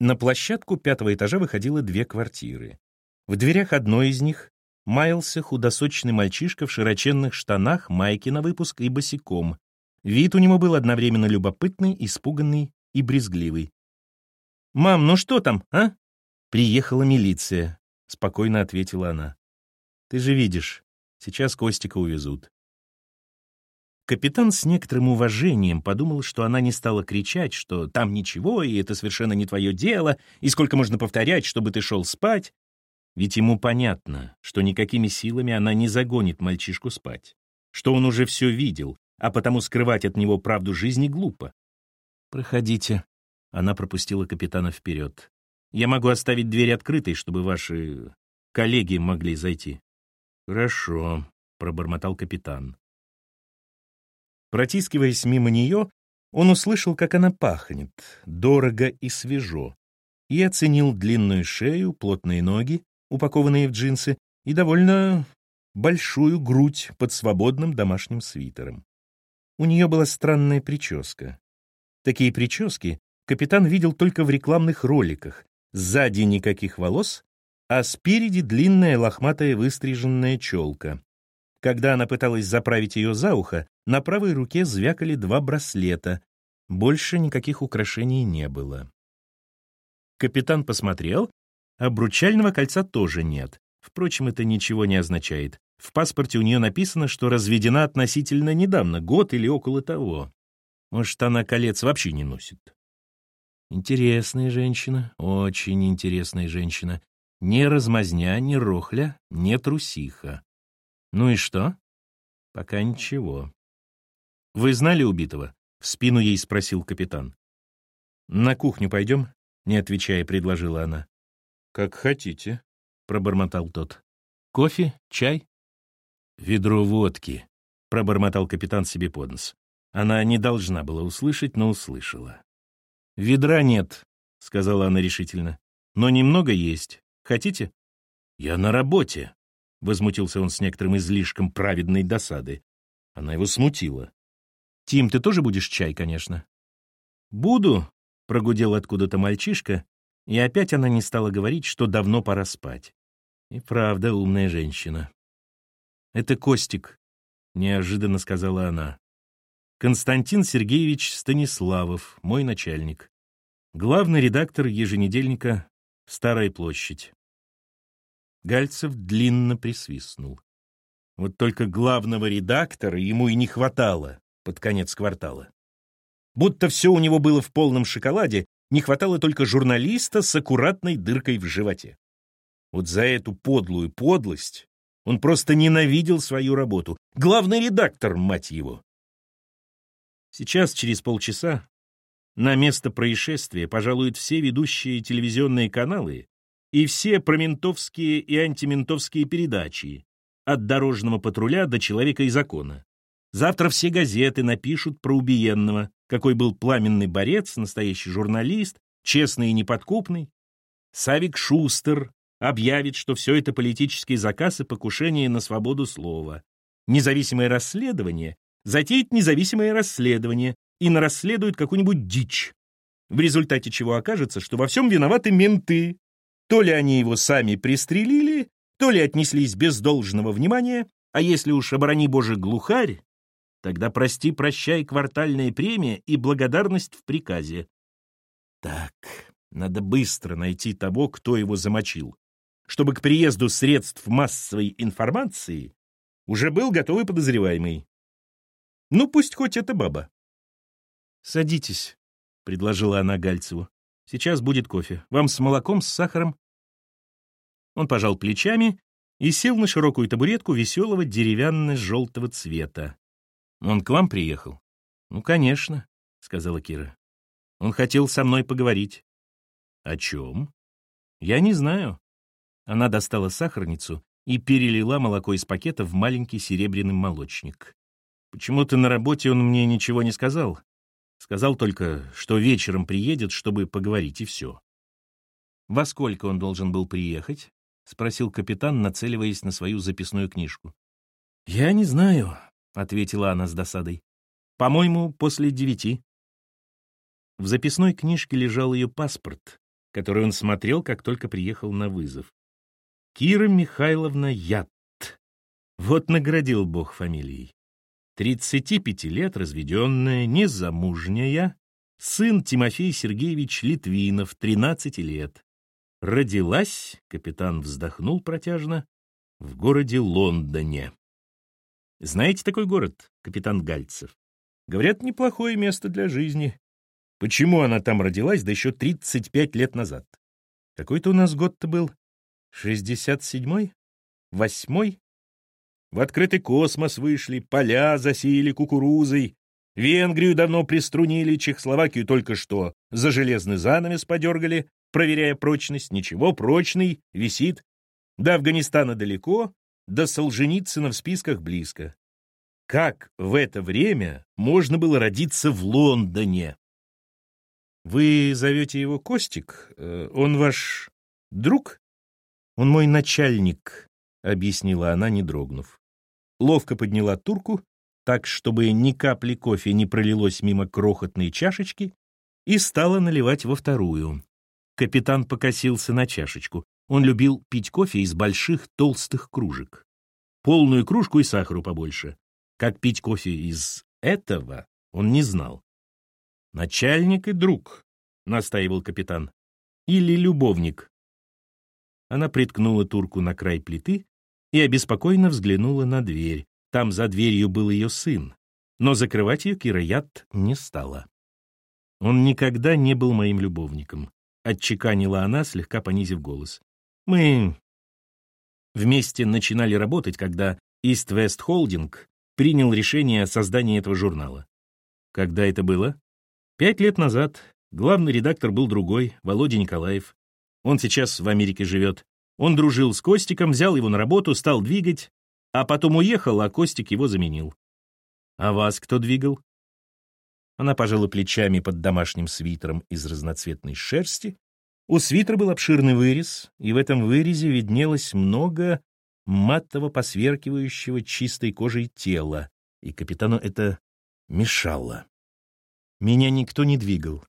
На площадку пятого этажа выходило две квартиры. В дверях одной из них маялся худосочный мальчишка в широченных штанах, майке на выпуск и босиком. Вид у него был одновременно любопытный, испуганный и брезгливый. «Мам, ну что там, а?» «Приехала милиция», — спокойно ответила она. «Ты же видишь, сейчас Костика увезут». Капитан с некоторым уважением подумал, что она не стала кричать, что там ничего, и это совершенно не твое дело, и сколько можно повторять, чтобы ты шел спать. Ведь ему понятно, что никакими силами она не загонит мальчишку спать, что он уже все видел, а потому скрывать от него правду жизни глупо. «Проходите», — она пропустила капитана вперед. «Я могу оставить дверь открытой, чтобы ваши коллеги могли зайти». «Хорошо», — пробормотал капитан. Протискиваясь мимо нее, он услышал, как она пахнет, дорого и свежо, и оценил длинную шею, плотные ноги, упакованные в джинсы, и довольно большую грудь под свободным домашним свитером. У нее была странная прическа. Такие прически капитан видел только в рекламных роликах. Сзади никаких волос, а спереди длинная лохматая выстриженная челка. Когда она пыталась заправить ее за ухо, на правой руке звякали два браслета. Больше никаких украшений не было. Капитан посмотрел, обручального кольца тоже нет. Впрочем, это ничего не означает. В паспорте у нее написано, что разведена относительно недавно, год или около того. Может, она колец вообще не носит. Интересная женщина, очень интересная женщина. Не размазня, не рохля, не трусиха. Ну и что? Пока ничего. Вы знали убитого? В спину ей спросил капитан. На кухню пойдем? Не отвечая, предложила она. Как хотите, пробормотал тот. Кофе? Чай? Ведро водки, пробормотал капитан себе под нос. Она не должна была услышать, но услышала. «Ведра нет», — сказала она решительно. «Но немного есть. Хотите?» «Я на работе», Возмутился он с некоторым излишком праведной досады. Она его смутила. «Тим, ты тоже будешь чай, конечно?» «Буду», — прогудел откуда-то мальчишка, и опять она не стала говорить, что давно пора спать. И правда умная женщина. «Это Костик», — неожиданно сказала она. «Константин Сергеевич Станиславов, мой начальник. Главный редактор еженедельника «Старая площадь». Гальцев длинно присвистнул. Вот только главного редактора ему и не хватало под конец квартала. Будто все у него было в полном шоколаде, не хватало только журналиста с аккуратной дыркой в животе. Вот за эту подлую подлость он просто ненавидел свою работу. Главный редактор, мать его. Сейчас, через полчаса, на место происшествия пожалуют все ведущие телевизионные каналы и все проментовские и антиментовские передачи, от дорожного патруля до человека и закона. Завтра все газеты напишут про убиенного, какой был пламенный борец, настоящий журналист, честный и неподкупный. Савик Шустер объявит, что все это политический заказ и покушение на свободу слова. Независимое расследование затеет независимое расследование и нарасследует какую-нибудь дичь, в результате чего окажется, что во всем виноваты менты, то ли они его сами пристрелили, то ли отнеслись без должного внимания, а если уж, оборони Боже, глухарь, тогда прости-прощай квартальная премия и благодарность в приказе. Так, надо быстро найти того, кто его замочил, чтобы к приезду средств массовой информации уже был готовый подозреваемый. Ну, пусть хоть это баба. «Садитесь», — предложила она Гальцеву. Сейчас будет кофе. Вам с молоком, с сахаром?» Он пожал плечами и сел на широкую табуретку веселого деревянно-желтого цвета. «Он к вам приехал?» «Ну, конечно», — сказала Кира. «Он хотел со мной поговорить». «О чем?» «Я не знаю». Она достала сахарницу и перелила молоко из пакета в маленький серебряный молочник. Почему-то на работе он мне ничего не сказал, Сказал только, что вечером приедет, чтобы поговорить, и все. «Во сколько он должен был приехать?» — спросил капитан, нацеливаясь на свою записную книжку. «Я не знаю», — ответила она с досадой. «По-моему, после девяти». В записной книжке лежал ее паспорт, который он смотрел, как только приехал на вызов. Кира Михайловна Ят. Вот наградил Бог фамилией. 35 лет, разведенная, незамужняя, сын Тимофей Сергеевич Литвинов, 13 лет. Родилась, капитан вздохнул протяжно, в городе Лондоне. Знаете такой город, капитан Гальцев? Говорят, неплохое место для жизни. Почему она там родилась, да еще 35 лет назад? Какой-то у нас год-то был? 67-й? Восьмой? В открытый космос вышли, поля засеяли кукурузой, Венгрию давно приструнили, Чехословакию только что за железный занавес подергали, проверяя прочность. Ничего, прочный, висит. До Афганистана далеко, до Солженицына в списках близко. Как в это время можно было родиться в Лондоне? Вы зовете его Костик? Э, он ваш друг? Он мой начальник, объяснила она, не дрогнув. Ловко подняла турку, так, чтобы ни капли кофе не пролилось мимо крохотной чашечки, и стала наливать во вторую. Капитан покосился на чашечку. Он любил пить кофе из больших толстых кружек. Полную кружку и сахару побольше. Как пить кофе из этого, он не знал. «Начальник и друг», — настаивал капитан. «Или любовник». Она приткнула турку на край плиты и обеспокоенно взглянула на дверь. Там за дверью был ее сын, но закрывать ее Кираят не стала. «Он никогда не был моим любовником», — отчеканила она, слегка понизив голос. «Мы вместе начинали работать, когда East West Holding принял решение о создании этого журнала. Когда это было? Пять лет назад. Главный редактор был другой, Володя Николаев. Он сейчас в Америке живет. Он дружил с Костиком, взял его на работу, стал двигать, а потом уехал, а Костик его заменил. А вас кто двигал? Она пожала плечами под домашним свитером из разноцветной шерсти. У свитера был обширный вырез, и в этом вырезе виднелось много матово посверкивающего чистой кожей тела, и капитану это мешало. Меня никто не двигал.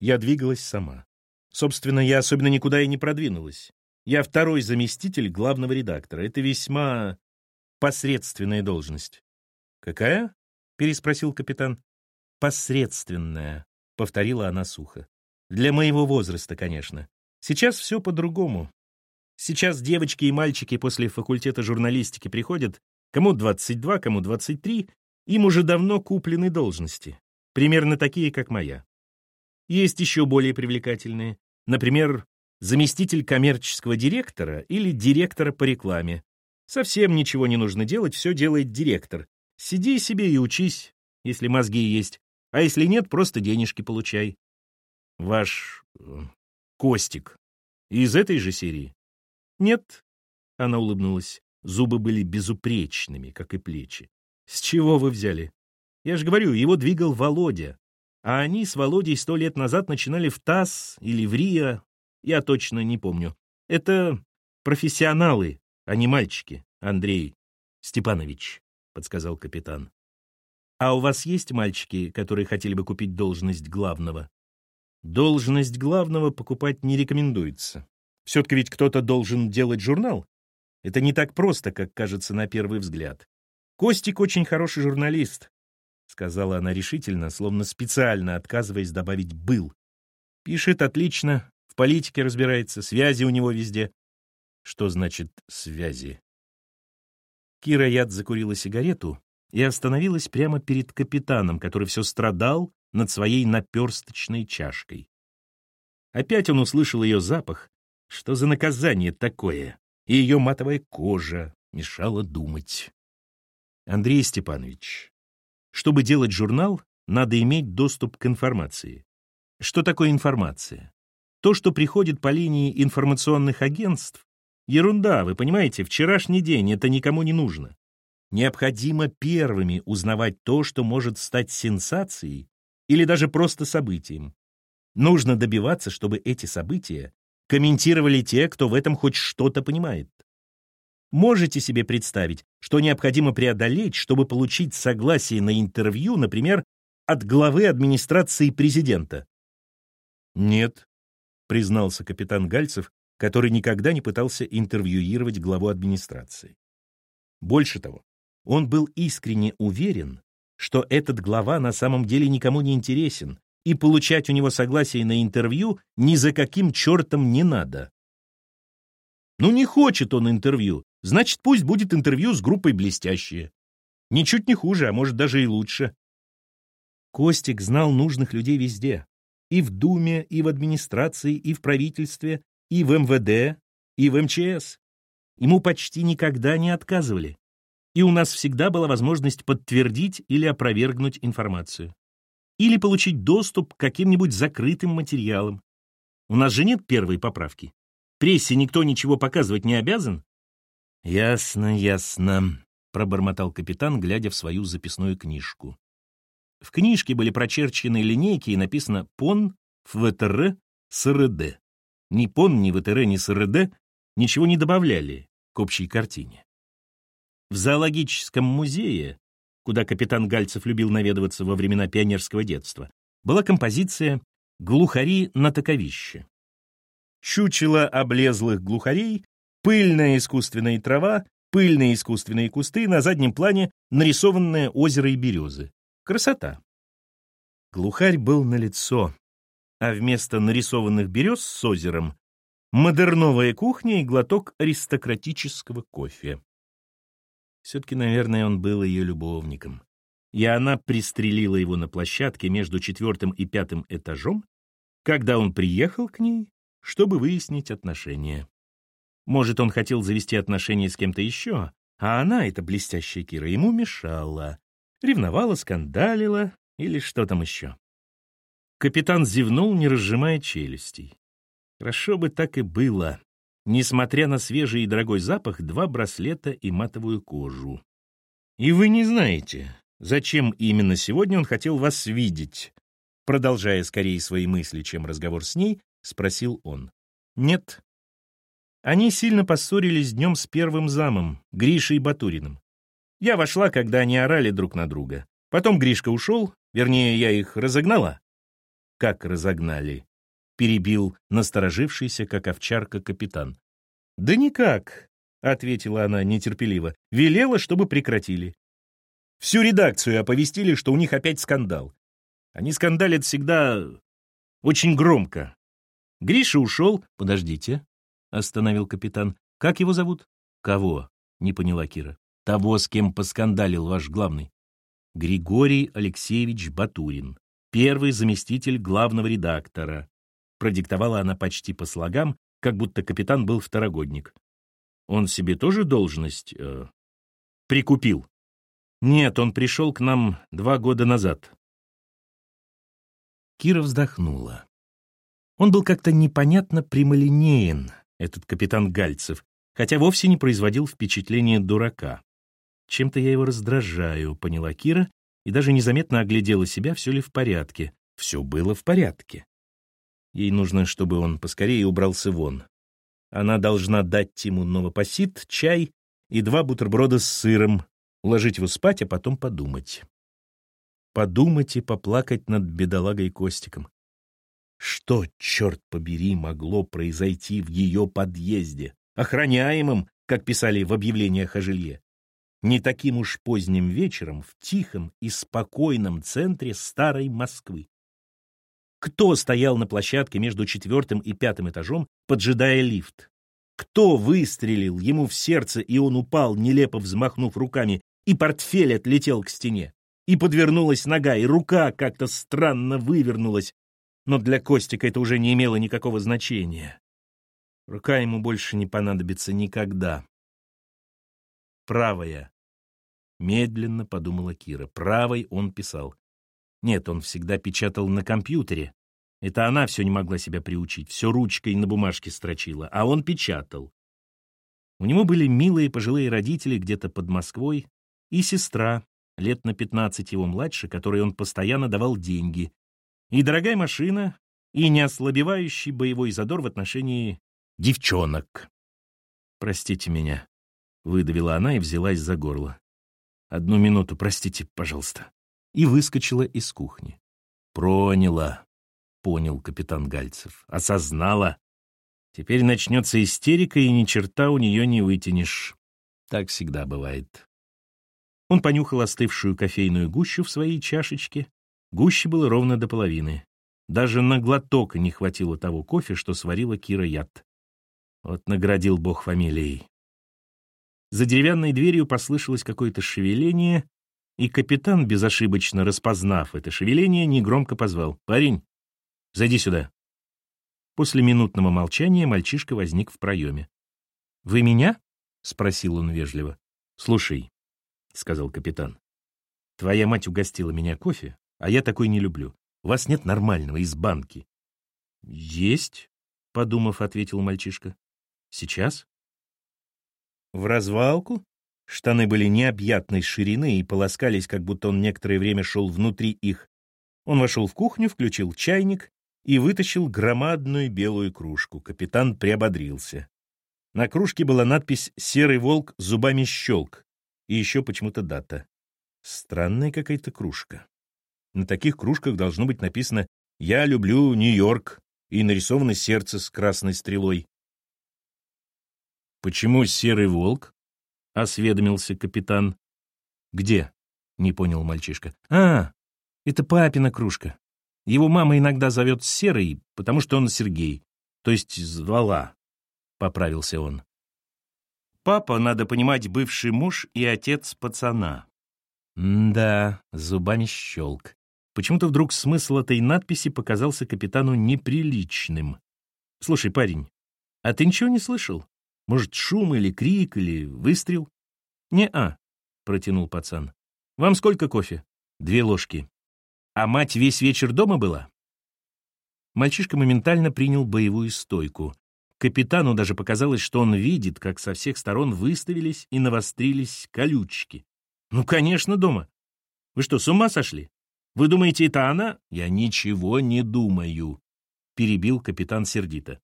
Я двигалась сама. Собственно, я особенно никуда и не продвинулась. Я второй заместитель главного редактора. Это весьма посредственная должность. «Какая?» — переспросил капитан. «Посредственная», — повторила она сухо. «Для моего возраста, конечно. Сейчас все по-другому. Сейчас девочки и мальчики после факультета журналистики приходят, кому 22, кому 23, им уже давно куплены должности, примерно такие, как моя. Есть еще более привлекательные, например, заместитель коммерческого директора или директора по рекламе. Совсем ничего не нужно делать, все делает директор. Сиди себе и учись, если мозги есть, а если нет, просто денежки получай. Ваш э, Костик из этой же серии? «Нет», — она улыбнулась. Зубы были безупречными, как и плечи. «С чего вы взяли? Я же говорю, его двигал Володя. А они с Володей сто лет назад начинали в ТАСС или в РИА, я точно не помню. Это профессионалы, а не мальчики, Андрей Степанович», — подсказал капитан. «А у вас есть мальчики, которые хотели бы купить должность главного?» «Должность главного покупать не рекомендуется. Все-таки ведь кто-то должен делать журнал. Это не так просто, как кажется на первый взгляд. Костик очень хороший журналист, сказала она решительно, словно специально отказываясь добавить «был». Пишет отлично, в политике разбирается, связи у него везде. Что значит «связи»? Кира Яд закурила сигарету и остановилась прямо перед капитаном, который все страдал над своей наперсточной чашкой. Опять он услышал ее запах, что за наказание такое? И ее матовая кожа мешала думать. Андрей Степанович, чтобы делать журнал, надо иметь доступ к информации. Что такое информация? То, что приходит по линии информационных агентств, ерунда, вы понимаете, вчерашний день, это никому не нужно. Необходимо первыми узнавать то, что может стать сенсацией или даже просто событием. Нужно добиваться, чтобы эти события комментировали те, кто в этом хоть что-то понимает. Можете себе представить, что необходимо преодолеть, чтобы получить согласие на интервью, например, от главы администрации президента? Нет. Признался капитан Гальцев, который никогда не пытался интервьюировать главу администрации. Больше того, он был искренне уверен, что этот глава на самом деле никому не интересен, и получать у него согласие на интервью ни за каким чертом не надо. Ну, не хочет он интервью, значит, пусть будет интервью с группой «Блестящие». Ничуть не хуже, а может, даже и лучше. Костик знал нужных людей везде. И в Думе, и в администрации, и в правительстве, и в МВД, и в МЧС. Ему почти никогда не отказывали. И у нас всегда была возможность подтвердить или опровергнуть информацию или получить доступ к каким-нибудь закрытым материалам. У нас же нет первой поправки. Прессе никто ничего показывать не обязан? Ясно, ясно, пробормотал капитан, глядя в свою записную книжку. В книжке были прочерчены линейки и написано «ПОН ФВТР СРД». Ни ПОН, ни ВТР, ни СРД ничего не добавляли к общей картине. В зоологическом музее куда капитан Гальцев любил наведываться во времена пионерского детства, была композиция «Глухари на таковище». Чучело облезлых глухарей, пыльная искусственная трава, пыльные искусственные кусты, на заднем плане нарисованное озеро и березы. Красота. Глухарь был налицо, а вместо нарисованных берез с озером — модерновая кухня и глоток аристократического кофе. Все-таки, наверное, он был ее любовником. И она пристрелила его на площадке между четвертым и пятым этажом, когда он приехал к ней, чтобы выяснить отношения. Может, он хотел завести отношения с кем-то еще, а она, эта блестящая Кира, ему мешала. Ревновала, скандалила или что там еще. Капитан зевнул, не разжимая челюстей. Хорошо бы так и было несмотря на свежий и дорогой запах, два браслета и матовую кожу. «И вы не знаете, зачем именно сегодня он хотел вас видеть?» Продолжая скорее свои мысли, чем разговор с ней, спросил он. «Нет». Они сильно поссорились днем с первым замом, Гришей Батуриным. Я вошла, когда они орали друг на друга. Потом Гришка ушел, вернее, я их разогнала. Как разогнали? перебил насторожившийся, как овчарка, капитан. «Да никак», — ответила она нетерпеливо, — «велела, чтобы прекратили. Всю редакцию оповестили, что у них опять скандал. Они скандалят всегда очень громко. Гриша ушел. Подождите, — остановил капитан. Как его зовут? Кого? — не поняла Кира. Того, с кем поскандалил ваш главный. Григорий Алексеевич Батурин, первый заместитель главного редактора, Продиктовала она почти по слогам, как будто капитан был второгодник. Он себе тоже должность э, прикупил? Нет, он пришел к нам два года назад. Кира вздохнула. Он был как-то непонятно прямолинеен, этот капитан Гальцев, хотя вовсе не производил впечатления дурака. Чем-то я его раздражаю, поняла Кира, и даже незаметно оглядела себя, все ли в порядке. Все было в порядке. Ей нужно, чтобы он поскорее убрался вон. Она должна дать Тиму новопосит, чай и два бутерброда с сыром, уложить его спать, а потом подумать. Подумать и поплакать над бедолагой Костиком. Что, черт побери, могло произойти в ее подъезде, охраняемом, как писали в объявлениях о жилье? Не таким уж поздним вечером в тихом и спокойном центре старой Москвы. Кто стоял на площадке между четвертым и пятым этажом, поджидая лифт? Кто выстрелил ему в сердце, и он упал, нелепо взмахнув руками, и портфель отлетел к стене? И подвернулась нога, и рука как-то странно вывернулась. Но для Костика это уже не имело никакого значения. Рука ему больше не понадобится никогда. Правая. Медленно подумала Кира. Правой он писал. Нет, он всегда печатал на компьютере. Это она все не могла себя приучить, все ручкой на бумажке строчила, а он печатал. У него были милые пожилые родители где-то под Москвой и сестра, лет на 15 его младше, которой он постоянно давал деньги, и дорогая машина, и неослабевающий боевой задор в отношении девчонок. «Простите меня», — выдавила она и взялась за горло. «Одну минуту, простите, пожалуйста» и выскочила из кухни. Проняла. понял капитан Гальцев. Осознала. Теперь начнется истерика, и ни черта у нее не вытянешь. Так всегда бывает. Он понюхал остывшую кофейную гущу в своей чашечке. Гуще было ровно до половины. Даже на глоток не хватило того кофе, что сварила Кира Яд. Вот наградил бог фамилией. За деревянной дверью послышалось какое-то шевеление, и капитан, безошибочно распознав это шевеление, негромко позвал. «Парень, зайди сюда». После минутного молчания мальчишка возник в проеме. «Вы меня?» — спросил он вежливо. «Слушай», — сказал капитан, — «твоя мать угостила меня кофе, а я такой не люблю. У вас нет нормального из банки». «Есть», — подумав, ответил мальчишка. «Сейчас?» В развалку штаны были необъятной ширины и полоскались, как будто он некоторое время шел внутри их. Он вошел в кухню, включил чайник и вытащил громадную белую кружку. Капитан приободрился. На кружке была надпись «Серый волк зубами щелк» и еще почему-то дата. Странная какая-то кружка. На таких кружках должно быть написано «Я люблю Нью-Йорк» и нарисовано сердце с красной стрелой. «Почему серый волк?» — осведомился капитан. «Где?» — не понял мальчишка. «А, это папина кружка. Его мама иногда зовет Серый, потому что он Сергей, то есть звала», — поправился он. Папа, надо понимать, бывший муж и отец пацана. да, зубами щелк. Почему-то вдруг смысл этой надписи показался капитану неприличным. «Слушай, парень, а ты ничего не слышал? Может, шум или крик, или выстрел?» «Не-а», — протянул пацан. «Вам сколько кофе?» «Две ложки». «А мать весь вечер дома была?» Мальчишка моментально принял боевую стойку. Капитану даже показалось, что он видит, как со всех сторон выставились и навострились колючки. «Ну, конечно, дома. Вы что, с ума сошли? Вы думаете, это она?» «Я ничего не думаю», — перебил капитан сердито.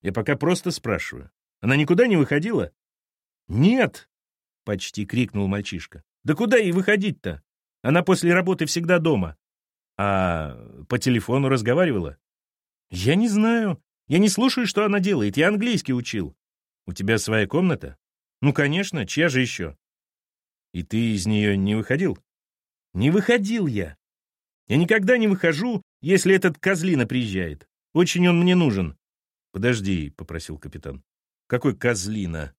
«Я пока просто спрашиваю. Она никуда не выходила?» «Нет!» — почти крикнул мальчишка. «Да куда ей выходить-то? Она после работы всегда дома. А по телефону разговаривала?» «Я не знаю. Я не слушаю, что она делает. Я английский учил. У тебя своя комната? Ну, конечно, чья же еще? И ты из нее не выходил? Не выходил я. Я никогда не выхожу, если этот козлина приезжает. Очень он мне нужен. Подожди, — попросил капитан. Какой козлина?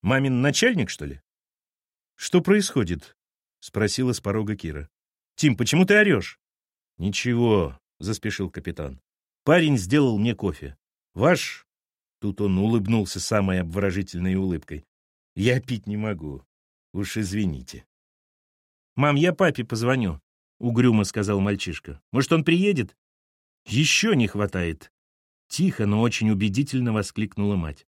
Мамин начальник, что ли? Что происходит? — спросила с порога Кира. Тим, почему ты орешь? Ничего, — заспешил капитан. Парень сделал мне кофе. Ваш... Тут он улыбнулся самой обворожительной улыбкой. Я пить не могу. Уж извините. «Мам, я папе позвоню», — угрюмо сказал мальчишка. «Может, он приедет?» «Еще не хватает». Тихо, но очень убедительно воскликнула мать.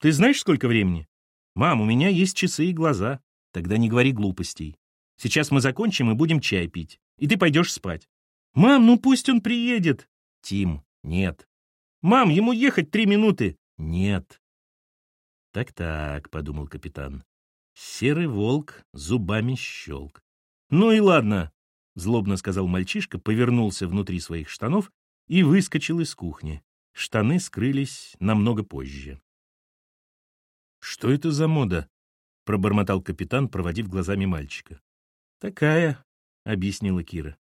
«Ты знаешь, сколько времени?» «Мам, у меня есть часы и глаза. Тогда не говори глупостей. Сейчас мы закончим и будем чай пить. И ты пойдешь спать». «Мам, ну пусть он приедет!» Тим, нет. Мам, ему ехать три минуты. Нет. Так-так, подумал капитан. Серый волк зубами щелк. Ну и ладно, злобно сказал мальчишка, повернулся внутри своих штанов и выскочил из кухни. Штаны скрылись намного позже. «Что это за мода?» — пробормотал капитан, проводив глазами мальчика. «Такая», — объяснила Кира.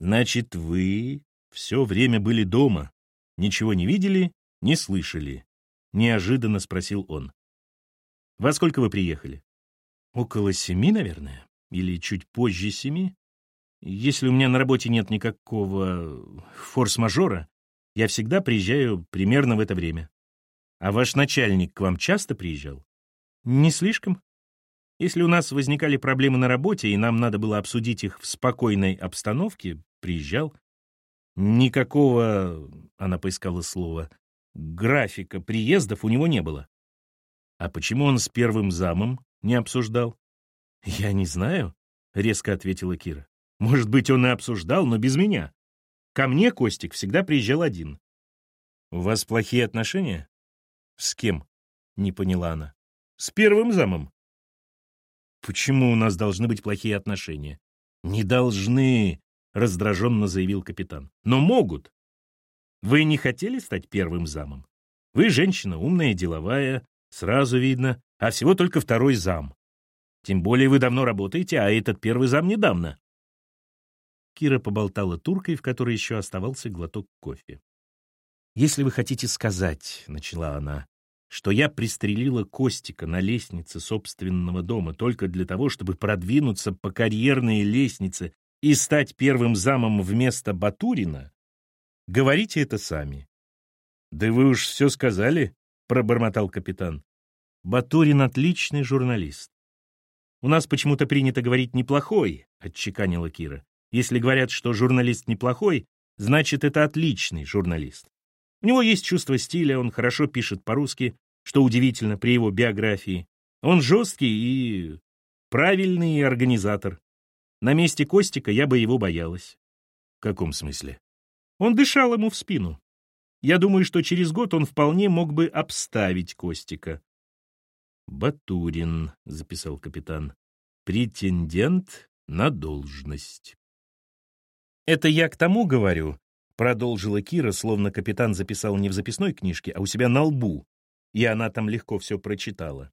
«Значит, вы все время были дома, ничего не видели, не слышали. Неожиданно спросил он. Во сколько вы приехали? Около семи, наверное. Или чуть позже семи. Если у меня на работе нет никакого форс-мажора, я всегда приезжаю примерно в это время. А ваш начальник к вам часто приезжал? Не слишком. Если у нас возникали проблемы на работе, и нам надо было обсудить их в спокойной обстановке, приезжал. Никакого, она поискала слово, графика приездов у него не было. А почему он с первым замом не обсуждал? Я не знаю, резко ответила Кира. Может быть, он и обсуждал, но без меня. Ко мне Костик всегда приезжал один. У вас плохие отношения? С кем? Не поняла она. С первым замом. Почему у нас должны быть плохие отношения? Не должны, — раздраженно заявил капитан. «Но могут. Вы не хотели стать первым замом? Вы женщина умная, деловая, сразу видно, а всего только второй зам. Тем более вы давно работаете, а этот первый зам недавно». Кира поболтала туркой, в которой еще оставался глоток кофе. «Если вы хотите сказать, — начала она, — что я пристрелила Костика на лестнице собственного дома только для того, чтобы продвинуться по карьерной лестнице и стать первым замом вместо Батурина, говорите это сами». «Да вы уж все сказали», — пробормотал капитан. «Батурин — отличный журналист. «У нас почему-то принято говорить «неплохой», — отчеканила Кира. «Если говорят, что журналист неплохой, значит, это отличный журналист. У него есть чувство стиля, он хорошо пишет по-русски, что удивительно при его биографии. Он жесткий и правильный организатор. На месте Костика я бы его боялась». «В каком смысле?» Он дышал ему в спину. Я думаю, что через год он вполне мог бы обставить Костика. «Батурин», — записал капитан, — «претендент на должность». «Это я к тому говорю», — продолжила Кира, словно капитан записал не в записной книжке, а у себя на лбу, и она там легко все прочитала,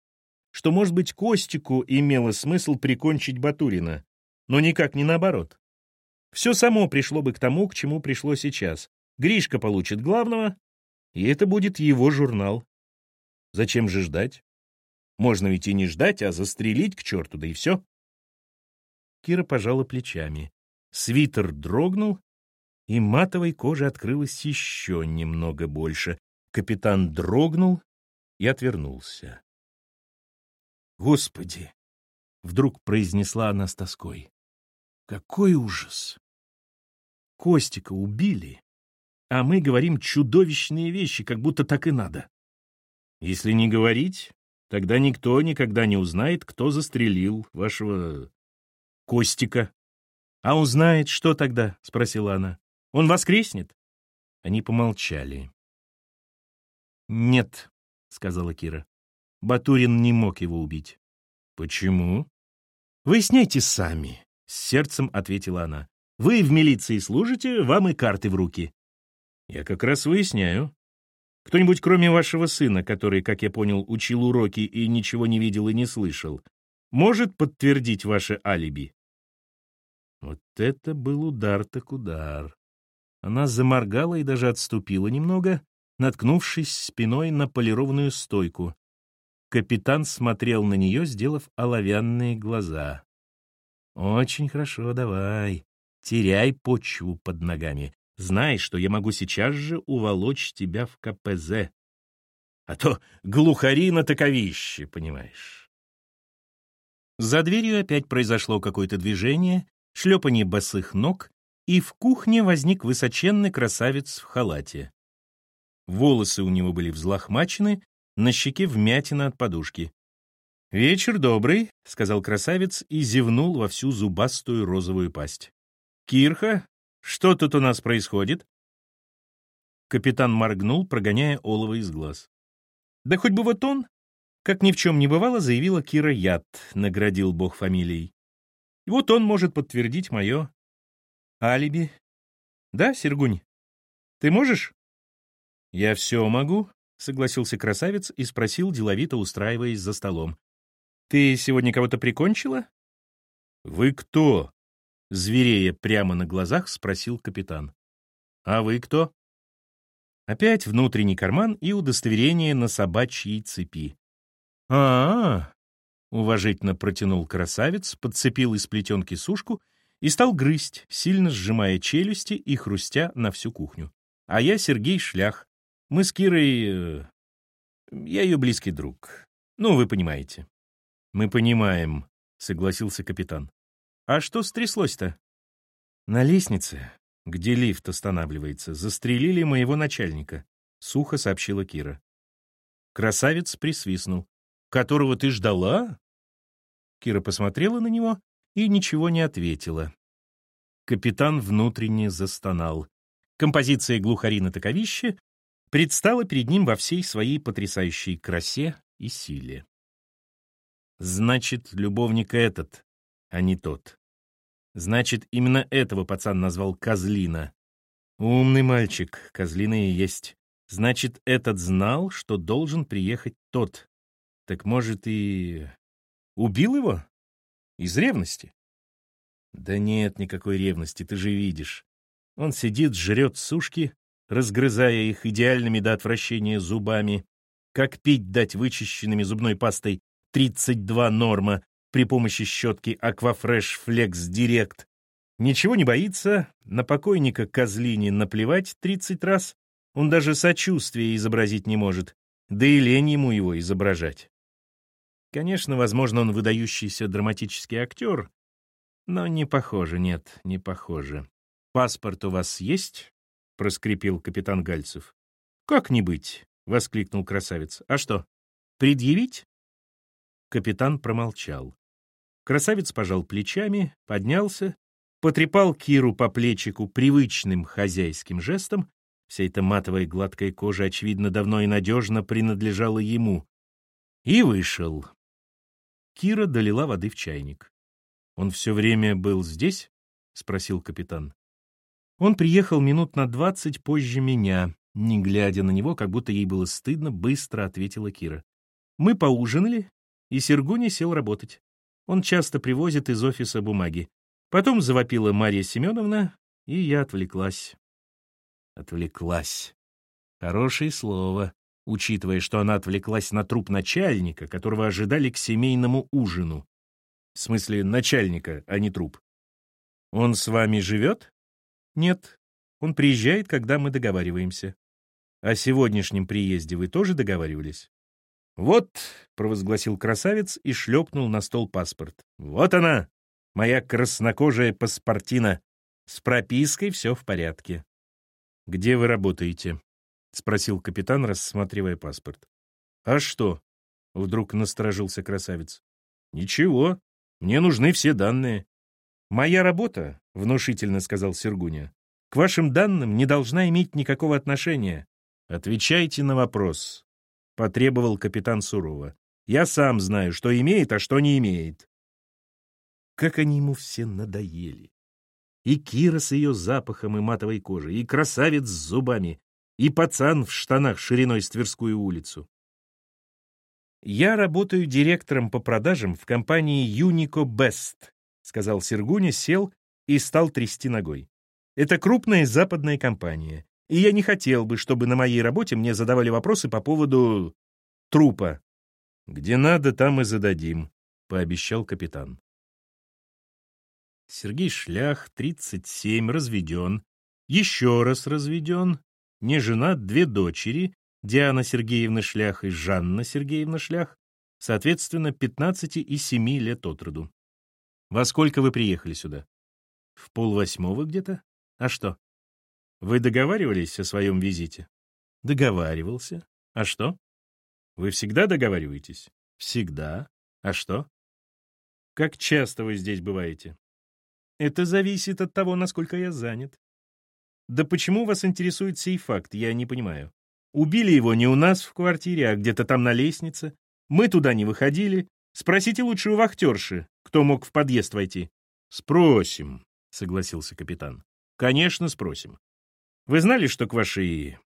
что, может быть, Костику имело смысл прикончить Батурина, но никак не наоборот. Все само пришло бы к тому, к чему пришло сейчас. Гришка получит главного, и это будет его журнал. Зачем же ждать? Можно ведь и не ждать, а застрелить к черту, да и все. Кира пожала плечами. Свитер дрогнул, и матовой кожи открылось еще немного больше. Капитан дрогнул и отвернулся. «Господи!» — вдруг произнесла она с тоской. «Какой ужас! Костика убили, а мы говорим чудовищные вещи, как будто так и надо. Если не говорить, Тогда никто никогда не узнает, кто застрелил вашего Костика. А узнает, что тогда? — спросила она. Он воскреснет? Они помолчали. Нет, — сказала Кира. Батурин не мог его убить. Почему? Выясняйте сами, — с сердцем ответила она. Вы в милиции служите, вам и карты в руки. Я как раз выясняю. Кто-нибудь, кроме вашего сына, который, как я понял, учил уроки и ничего не видел и не слышал, может подтвердить ваше алиби?» Вот это был удар так удар. Она заморгала и даже отступила немного, наткнувшись спиной на полированную стойку. Капитан смотрел на нее, сделав оловянные глаза. «Очень хорошо, давай. Теряй почву под ногами. Знай, что я могу сейчас же уволочь тебя в КПЗ. А то глухари на таковище, понимаешь. За дверью опять произошло какое-то движение, шлепанье босых ног, и в кухне возник высоченный красавец в халате. Волосы у него были взлохмачены, на щеке вмятина от подушки. «Вечер добрый», — сказал красавец и зевнул во всю зубастую розовую пасть. «Кирха, что тут у нас происходит?» Капитан моргнул, прогоняя олово из глаз. «Да хоть бы вот он!» Как ни в чем не бывало, заявила Кира Яд, наградил бог фамилией. Вот он может подтвердить мое алиби. Да, Сергунь? Ты можешь? Я все могу, согласился красавец и спросил, деловито устраиваясь за столом. Ты сегодня кого-то прикончила? Вы кто? Зверея прямо на глазах, спросил капитан. «А вы кто?» Опять внутренний карман и удостоверение на собачьей цепи. а, -а, уважительно протянул красавец, подцепил из плетенки сушку и стал грызть, сильно сжимая челюсти и хрустя на всю кухню. А я Сергей Шлях. Мы с Кирой... Э, я ее близкий друг. Ну, вы понимаете. Мы понимаем, согласился капитан. А что стряслось-то? На лестнице, где лифт останавливается, застрелили моего начальника, сухо сообщила Кира. Красавец присвистнул. Которого ты ждала? Кира посмотрела на него и ничего не ответила. Капитан внутренне застонал. Композиция глухари на таковище предстала перед ним во всей своей потрясающей красе и силе. Значит, любовник этот, а не тот. Значит, именно этого пацан назвал Козлина. Умный мальчик, Козлина и есть. Значит, этот знал, что должен приехать тот. Так может и... убил его? Из ревности? Да нет никакой ревности, ты же видишь. Он сидит, жрет сушки, разгрызая их идеальными до отвращения зубами. Как пить дать вычищенными зубной пастой 32 норма при помощи щетки Aquafresh Flex Direct. Ничего не боится, на покойника Козлине наплевать 30 раз, он даже сочувствия изобразить не может, да и лень ему его изображать. Конечно, возможно, он выдающийся драматический актер, но не похоже, нет, не похоже. «Паспорт у вас есть?» — проскрипел капитан Гальцев. «Как не быть?» — воскликнул красавец. «А что, предъявить?» Капитан промолчал. Красавец пожал плечами, поднялся, потрепал Киру по плечику привычным хозяйским жестом Вся эта матовая гладкая кожа, очевидно, давно и надежно принадлежала ему. И вышел. Кира долила воды в чайник. «Он все время был здесь?» — спросил капитан. Он приехал минут на двадцать позже меня. Не глядя на него, как будто ей было стыдно, быстро ответила Кира. Мы поужинали, и Сергуни сел работать. Он часто привозит из офиса бумаги. Потом завопила Марья Семеновна, и я отвлеклась. Отвлеклась. Хорошее слово, учитывая, что она отвлеклась на труп начальника, которого ожидали к семейному ужину. В смысле, начальника, а не труп. Он с вами живет? Нет. Он приезжает, когда мы договариваемся. О сегодняшнем приезде вы тоже договаривались? Вот, провозгласил красавец и шлепнул на стол паспорт. Вот она, моя краснокожая паспортина. С пропиской все в порядке. «Где вы работаете?» — спросил капитан, рассматривая паспорт. «А что?» — вдруг насторожился красавец. «Ничего, мне нужны все данные». «Моя работа», — внушительно сказал Сергуня, — «к вашим данным не должна иметь никакого отношения. Отвечайте на вопрос», — потребовал капитан сурово. «Я сам знаю, что имеет, а что не имеет». Как они ему все надоели. И Кира с ее запахом и матовой кожей, и красавец с зубами, и пацан в штанах шириной с Тверскую улицу. «Я работаю директором по продажам в компании Unico Best», сказал Сергуня, сел и стал трясти ногой. «Это крупная западная компания, и я не хотел бы, чтобы на моей работе мне задавали вопросы по поводу трупа». «Где надо, там и зададим», — пообещал капитан. Сергей Шлях, 37, разведен, еще раз разведен, не женат, две дочери, Диана Сергеевна Шлях и Жанна Сергеевна Шлях, соответственно, 15 и 7 лет от роду. Во сколько вы приехали сюда? В полвосьмого где-то? А что? Вы договаривались о своем визите? Договаривался. А что? Вы всегда договариваетесь? Всегда. А что? Как часто вы здесь бываете? Это зависит от того, насколько я занят. Да почему вас интересует сей факт, я не понимаю. Убили его не у нас в квартире, а где-то там на лестнице. Мы туда не выходили. Спросите лучше у вахтерши, кто мог в подъезд войти. Спросим, согласился капитан. Конечно, спросим. Вы знали, что к вашей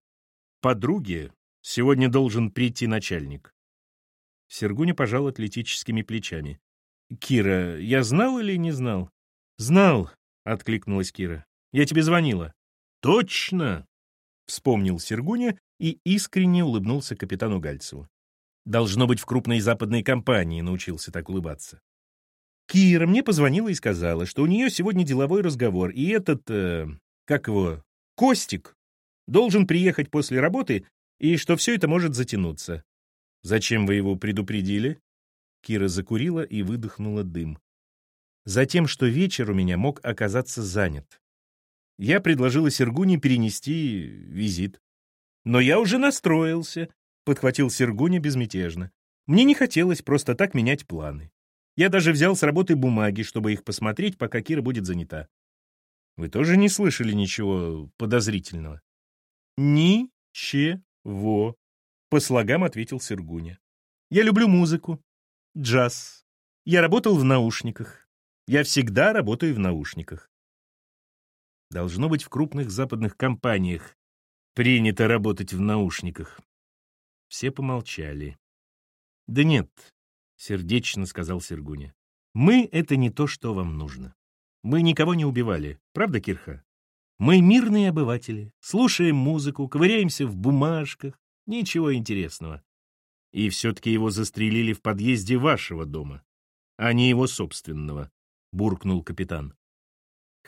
подруге сегодня должен прийти начальник? Сергуня пожал атлетическими плечами. Кира, я знал или не знал? «Знал», — откликнулась Кира. «Я тебе звонила». «Точно!» — вспомнил Сергуня и искренне улыбнулся капитану Гальцеву. Должно быть, в крупной западной компании научился так улыбаться. Кира мне позвонила и сказала, что у нее сегодня деловой разговор, и этот, э, как его, Костик, должен приехать после работы, и что все это может затянуться. Зачем вы его предупредили? Кира закурила и выдохнула дым. Затем, что вечер у меня мог оказаться занят. Я предложила Сергуне перенести визит. «Но я уже настроился», — подхватил Сергуня безмятежно. «Мне не хотелось просто так менять планы. Я даже взял с работы бумаги, чтобы их посмотреть, пока Кира будет занята. Вы тоже не слышали ничего подозрительного?» «Ничего», — по слогам ответил Сергуня. «Я люблю музыку, джаз. Я работал в наушниках. Я всегда работаю в наушниках. Должно быть, в крупных западных компаниях принято работать в наушниках. Все помолчали. «Да нет», — сердечно сказал Сергуня. «Мы — это не то, что вам нужно. Мы никого не убивали, правда, Кирха? Мы мирные обыватели, слушаем музыку, ковыряемся в бумажках, ничего интересного. И все-таки его застрелили в подъезде вашего дома, а не его собственного», — буркнул капитан.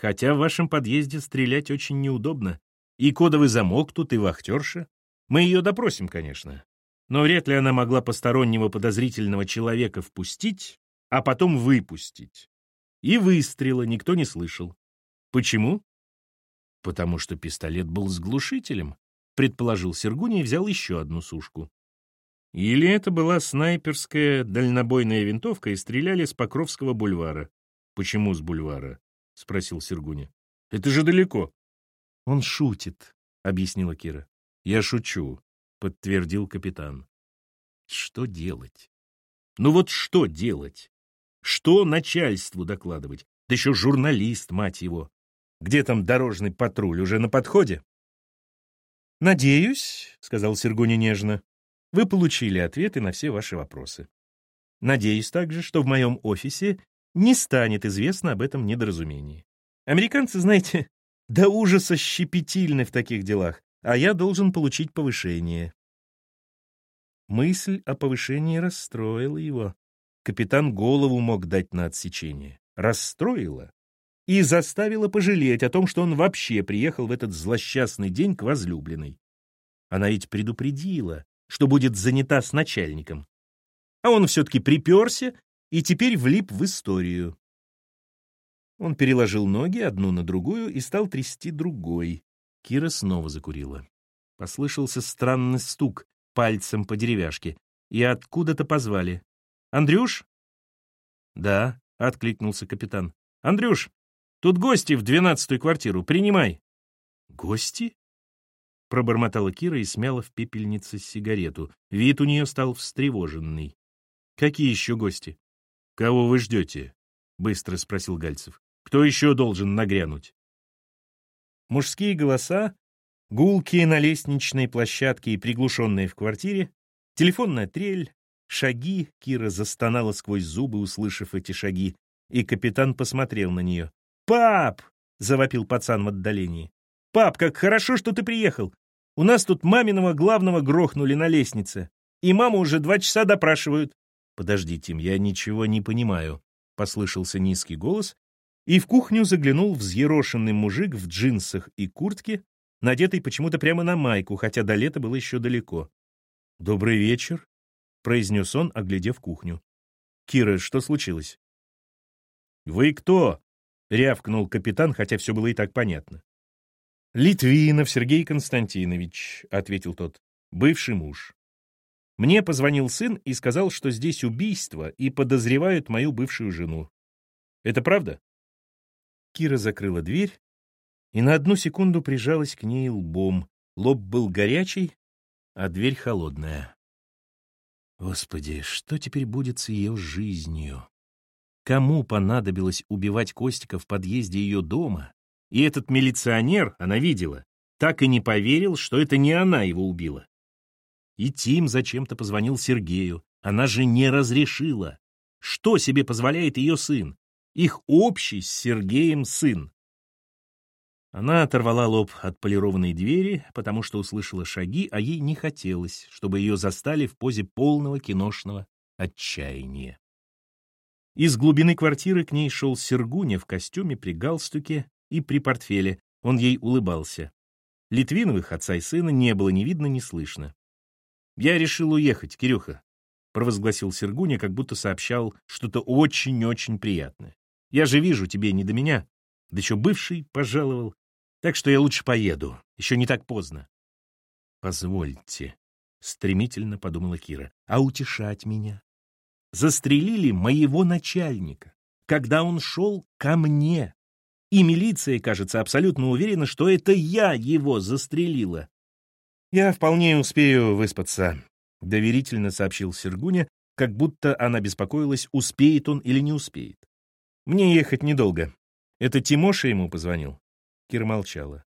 «Хотя в вашем подъезде стрелять очень неудобно. И кодовый замок тут, и вахтерша. Мы ее допросим, конечно но вряд ли она могла постороннего подозрительного человека впустить, а потом выпустить. И выстрела никто не слышал. Почему? Потому что пистолет был с глушителем, предположил Сергуни и взял еще одну сушку. Или это была снайперская дальнобойная винтовка и стреляли с Покровского бульвара. Почему с бульвара? Спросил Сергуни. Это же далеко. Он шутит, объяснила Кира. Я шучу, подтвердил капитан. Что делать? Ну вот что делать? Что начальству докладывать? Да еще журналист, мать его. Где там дорожный патруль, уже на подходе? «Надеюсь», — сказал Сергуня нежно, — «вы получили ответы на все ваши вопросы. Надеюсь также, что в моем офисе не станет известно об этом недоразумении. Американцы, знаете, до ужаса щепетильны в таких делах а я должен получить повышение. Мысль о повышении расстроила его. Капитан голову мог дать на отсечение. Расстроила и заставила пожалеть о том, что он вообще приехал в этот злосчастный день к возлюбленной. Она ведь предупредила, что будет занята с начальником. А он все-таки приперся и теперь влип в историю. Он переложил ноги одну на другую и стал трясти другой. Кира снова закурила. Послышался странный стук пальцем по деревяшке, и откуда-то позвали. «Андрюш?» «Да», — откликнулся капитан. «Андрюш, тут гости в двенадцатую квартиру, принимай». «Гости?» Пробормотала Кира и смяла в пепельнице сигарету. Вид у нее стал встревоженный. «Какие еще гости?» «Кого вы ждете?» — быстро спросил Гальцев. «Кто еще должен нагрянуть?» Мужские голоса, гулкие на лестничной площадке и приглушенные в квартире, телефонная трель, шаги, Кира застонала сквозь зубы, услышав эти шаги, и капитан посмотрел на нее. «Пап!» — завопил пацан в отдалении. «Пап, как хорошо, что ты приехал! У нас тут маминого главного грохнули на лестнице, и маму уже два часа допрашивают». «Подождите, я ничего не понимаю», — послышался низкий голос, и в кухню заглянул взъерошенный мужик в джинсах и куртке, надетый почему-то прямо на майку, хотя до лета было еще далеко. «Добрый вечер», — произнес он, оглядев кухню. «Кира, что случилось?» «Вы кто?» — рявкнул капитан, хотя все было и так понятно. «Литвинов Сергей Константинович», — ответил тот, — «бывший муж. Мне позвонил сын и сказал, что здесь убийство и подозревают мою бывшую жену. Это правда?» Кира закрыла дверь и на одну секунду прижалась к ней лбом. Лоб был горячий, а дверь холодная. Господи, что теперь будет с ее жизнью? Кому понадобилось убивать Костика в подъезде ее дома? И этот милиционер, она видела, так и не поверил, что это не она его убила. И Тим зачем-то позвонил Сергею. Она же не разрешила. Что себе позволяет ее сын? их общий с Сергеем сын. Она оторвала лоб от полированной двери, потому что услышала шаги, а ей не хотелось, чтобы ее застали в позе полного киношного отчаяния. Из глубины квартиры к ней шел Сергуня в костюме при галстуке и при портфеле. Он ей улыбался. Литвиновых, отца и сына, не было ни видно, ни слышно. «Я решил уехать, Кирюха», — провозгласил Сергуня, как будто сообщал что-то очень-очень приятное. Я же вижу, тебе не до меня. Да еще бывший пожаловал. Так что я лучше поеду. Еще не так поздно. Позвольте, — стремительно подумала Кира, — а утешать меня? Застрелили моего начальника, когда он шел ко мне. И милиция, кажется, абсолютно уверена, что это я его застрелила. «Я вполне успею выспаться», — доверительно сообщил Сергуня, как будто она беспокоилась, успеет он или не успеет. Мне ехать недолго. Это Тимоша ему позвонил?» Кира молчала.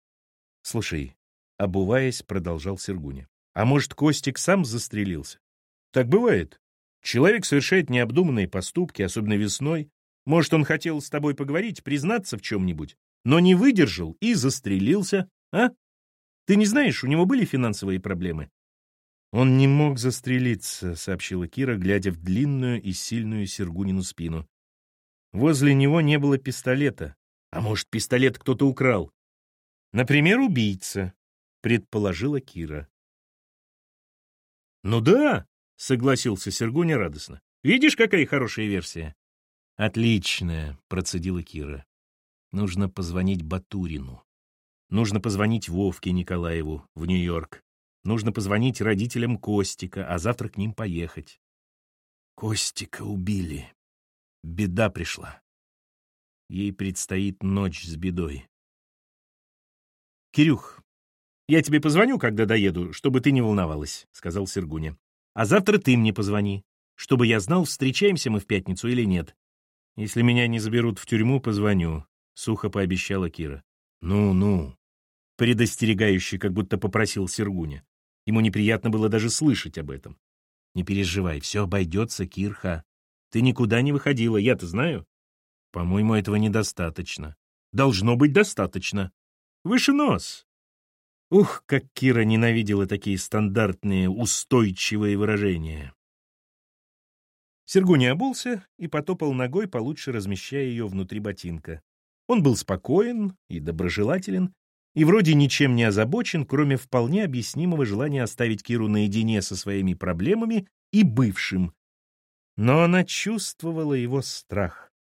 «Слушай», — обуваясь, продолжал Сергуня. «А может, Костик сам застрелился? Так бывает. Человек совершает необдуманные поступки, особенно весной. Может, он хотел с тобой поговорить, признаться в чем-нибудь, но не выдержал и застрелился, а? Ты не знаешь, у него были финансовые проблемы?» «Он не мог застрелиться», — сообщила Кира, глядя в длинную и сильную Сергунину спину. «Возле него не было пистолета. А может, пистолет кто-то украл? Например, убийца», — предположила Кира. «Ну да», — согласился Сергуня радостно. «Видишь, какая хорошая версия?» «Отличная», — процедила Кира. «Нужно позвонить Батурину. Нужно позвонить Вовке Николаеву в Нью-Йорк. Нужно позвонить родителям Костика, а завтра к ним поехать. Костика убили. Беда пришла. Ей предстоит ночь с бедой. «Кирюх, я тебе позвоню, когда доеду, чтобы ты не волновалась», — сказал Сергуня. «А завтра ты мне позвони, чтобы я знал, встречаемся мы в пятницу или нет. Если меня не заберут в тюрьму, позвоню», — сухо пообещала Кира. «Ну-ну», — предостерегающе, как будто попросил Сергуня. Ему неприятно было даже слышать об этом. «Не переживай, все обойдется, Кирха. Ты никуда не выходила, я-то знаю». «По-моему, этого недостаточно». «Должно быть достаточно. Выше нос». Ух, как Кира ненавидела такие стандартные, устойчивые выражения. Сергуни обулся и потопал ногой, получше размещая ее внутри ботинка. Он был спокоен и доброжелателен, и вроде ничем не озабочен, кроме вполне объяснимого желания оставить Киру наедине со своими проблемами и бывшим. Но она чувствовала его страх.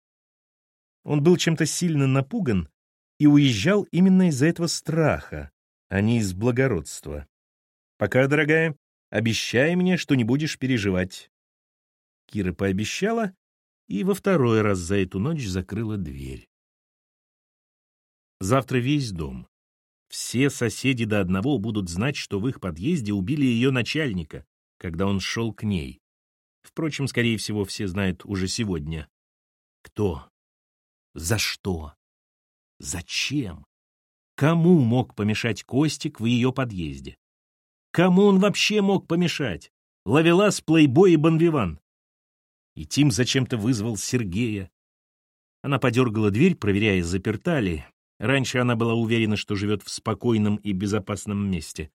Он был чем-то сильно напуган и уезжал именно из-за этого страха, а не из благородства. «Пока, дорогая, обещай мне, что не будешь переживать». Кира пообещала и во второй раз за эту ночь закрыла дверь. Завтра весь дом, все соседи до одного будут знать, что в их подъезде убили ее начальника, когда он шел к ней. Впрочем, скорее всего, все знают уже сегодня. Кто? За что? Зачем? Кому мог помешать Костик в ее подъезде? Кому он вообще мог помешать? Ловелас, плейбой и бонвиван. И Тим зачем-то вызвал Сергея. Она подергала дверь, проверяя, заперта ли, Раньше она была уверена, что живет в спокойном и безопасном месте.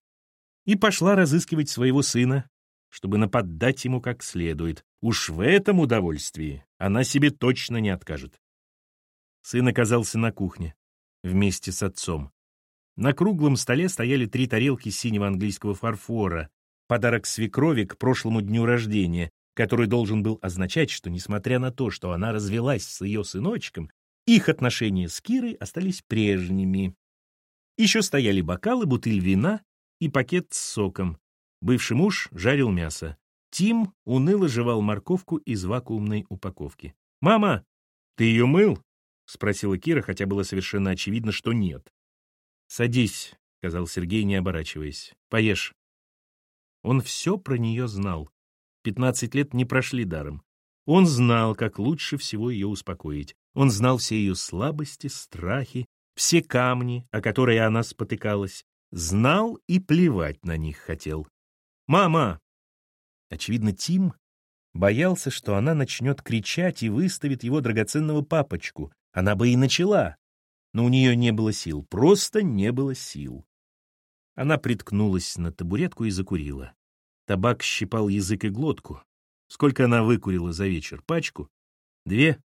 И пошла разыскивать своего сына, чтобы нападать ему как следует. Уж в этом удовольствии она себе точно не откажет. Сын оказался на кухне вместе с отцом. На круглом столе стояли три тарелки синего английского фарфора, подарок свекрови к прошлому дню рождения, который должен был означать, что, несмотря на то, что она развелась с ее сыночком, их отношения с Кирой остались прежними. Еще стояли бокалы, бутыль вина и пакет с соком. Бывший муж жарил мясо. Тим уныло жевал морковку из вакуумной упаковки. «Мама, ты ее мыл?» — спросила Кира, хотя было совершенно очевидно, что нет. «Садись», — сказал Сергей, не оборачиваясь. «Поешь». Он все про нее знал. Пятнадцать лет не прошли даром. Он знал, как лучше всего ее успокоить. Он знал все ее слабости, страхи, все камни, о которые она спотыкалась, знал и плевать на них хотел. «Мама!» Очевидно, Тим боялся, что она начнет кричать и выставит его драгоценного папочку. Она бы и начала, но у нее не было сил, просто не было сил. Она приткнулась на табуретку и закурила. Табак щипал язык и глотку. Сколько она выкурила за вечер? Пачку? Две?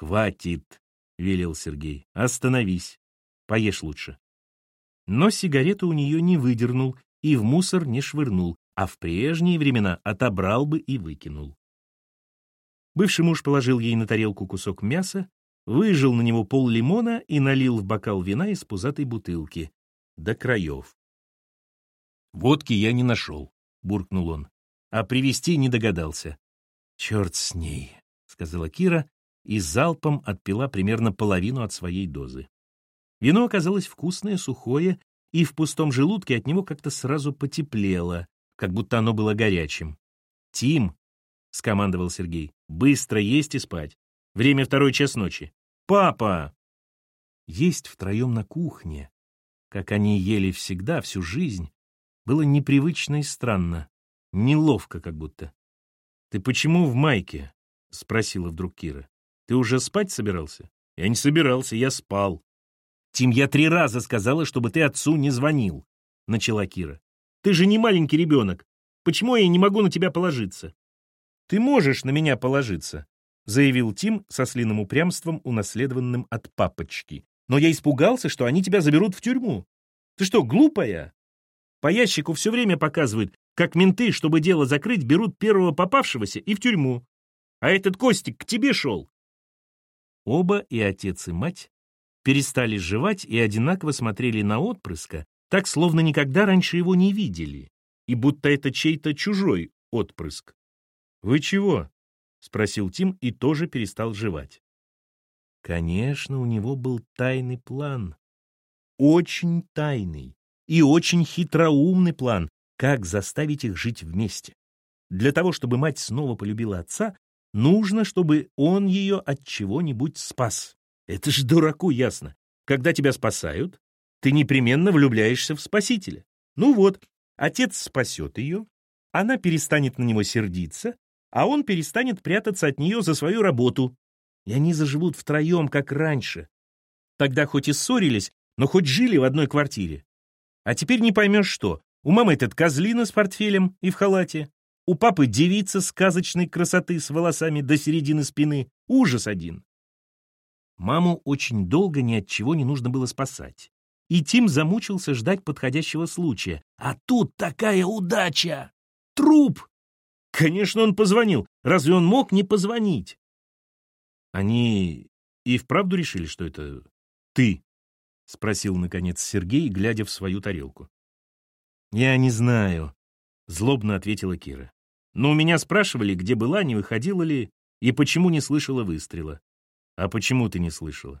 «Хватит», — велел Сергей, — «остановись, поешь лучше». Но сигарету у нее не выдернул и в мусор не швырнул, а в прежние времена отобрал бы и выкинул. Бывший муж положил ей на тарелку кусок мяса, выжил на него пол лимона и налил в бокал вина из пузатой бутылки. До краев. «Водки я не нашел», — буркнул он, — «а привезти не догадался». «Черт с ней», — сказала Кира и залпом отпила примерно половину от своей дозы. Вино оказалось вкусное, сухое, и в пустом желудке от него как-то сразу потеплело, как будто оно было горячим. «Тим», — скомандовал Сергей, — «быстро есть и спать. Время второй час ночи. папа!» Есть втроем на кухне, как они ели всегда, всю жизнь, было непривычно и странно, неловко как будто. «Ты почему в майке?» — спросила вдруг Кира. «Ты уже спать собирался?» «Я не собирался, я спал». «Тим, я три раза сказала, чтобы ты отцу не звонил», — начала Кира. «Ты же не маленький ребенок. Почему я не могу на тебя положиться?» «Ты можешь на меня положиться», — заявил Тим со слиным упрямством, унаследованным от папочки. «Но я испугался, что они тебя заберут в тюрьму. Ты что, глупая?» По ящику все время показывают, как менты, чтобы дело закрыть, берут первого попавшегося и в тюрьму. А этот Костик к тебе шел. Оба, и отец, и мать, перестали жевать и одинаково смотрели на отпрыска, так, словно никогда раньше его не видели, и будто это чей-то чужой отпрыск. «Вы чего?» — спросил Тим и тоже перестал жевать. Конечно, у него был тайный план. Очень тайный и очень хитроумный план, как заставить их жить вместе. Для того, чтобы мать снова полюбила отца, нужно, чтобы он ее от чего-нибудь спас. Это ж дураку ясно. Когда тебя спасают, ты непременно влюбляешься в спасителя. Ну вот, отец спасет ее, она перестанет на него сердиться, а он перестанет прятаться от нее за свою работу. И они заживут втроем, как раньше. Тогда хоть и ссорились, но хоть жили в одной квартире. А теперь не поймешь что. У мамы этот козлина с портфелем и в халате. У папы девица сказочной красоты с волосами до середины спины. Ужас один. Маму очень долго ни от чего не нужно было спасать. И Тим замучился ждать подходящего случая. А тут такая удача! Труп! Конечно, он позвонил. Разве он мог не позвонить? Они и вправду решили, что это ты? — спросил, наконец, Сергей, глядя в свою тарелку. «Я не знаю», — злобно ответила Кира. «Но у меня спрашивали, где была, не выходила ли, и почему не слышала выстрела». «А почему ты не слышала?»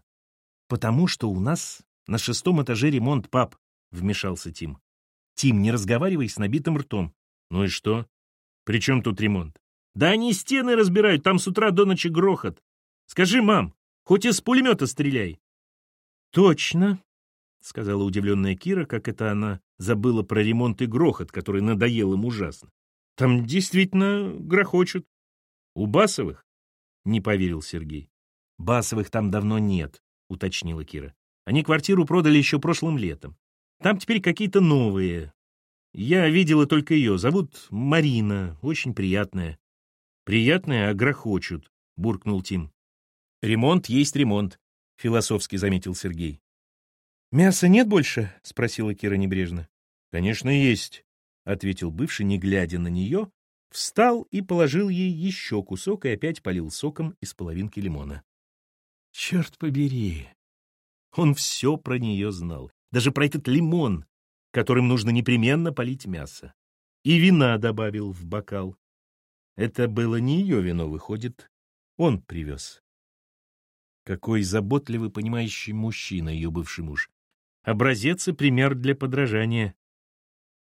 «Потому что у нас на шестом этаже ремонт, пап», — вмешался Тим. «Тим, не разговаривай с набитым ртом». «Ну и что? При чем тут ремонт?» «Да они стены разбирают, там с утра до ночи грохот. Скажи, мам, хоть из пулемета стреляй». «Точно», — сказала удивленная Кира, как это она забыла про ремонт и грохот, который надоел им ужасно. «Там действительно грохочут. У Басовых?» — не поверил Сергей. «Басовых там давно нет», — уточнила Кира. «Они квартиру продали еще прошлым летом. Там теперь какие-то новые. Я видела только ее. Зовут Марина. Очень приятная». «Приятная, а грохочут», — буркнул Тим. «Ремонт есть ремонт философски заметил Сергей. «Мяса нет больше?» — спросила Кира небрежно. «Конечно, есть», — ответил бывший, не глядя на нее, встал и положил ей еще кусок и опять полил соком из половинки лимона. Черт побери! Он все про нее знал, даже про этот лимон, которым нужно непременно полить мясо. И вина добавил в бокал. Это было не ее вино, выходит, он привез. Какой заботливый, понимающий мужчина ее бывший муж. Образец и пример для подражания.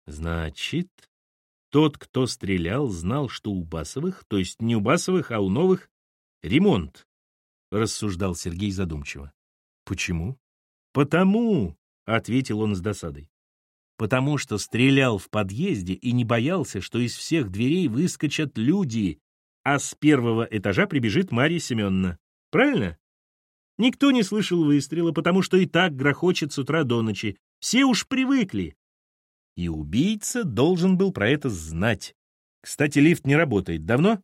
Значит, тот, кто стрелял, знал, что у Басовых, то есть не у Басовых, а у новых, ремонт, рассуждал Сергей задумчиво. Почему? Потому, ответил он с досадой. Потому что стрелял в подъезде и не боялся, что из всех дверей выскочат люди, а с первого этажа прибежит Марья Семеновна. Правильно? Никто не слышал выстрела, потому что и так грохочет с утра до ночи. Все уж привыкли. И убийца должен был про это знать. Кстати, лифт не работает. Давно?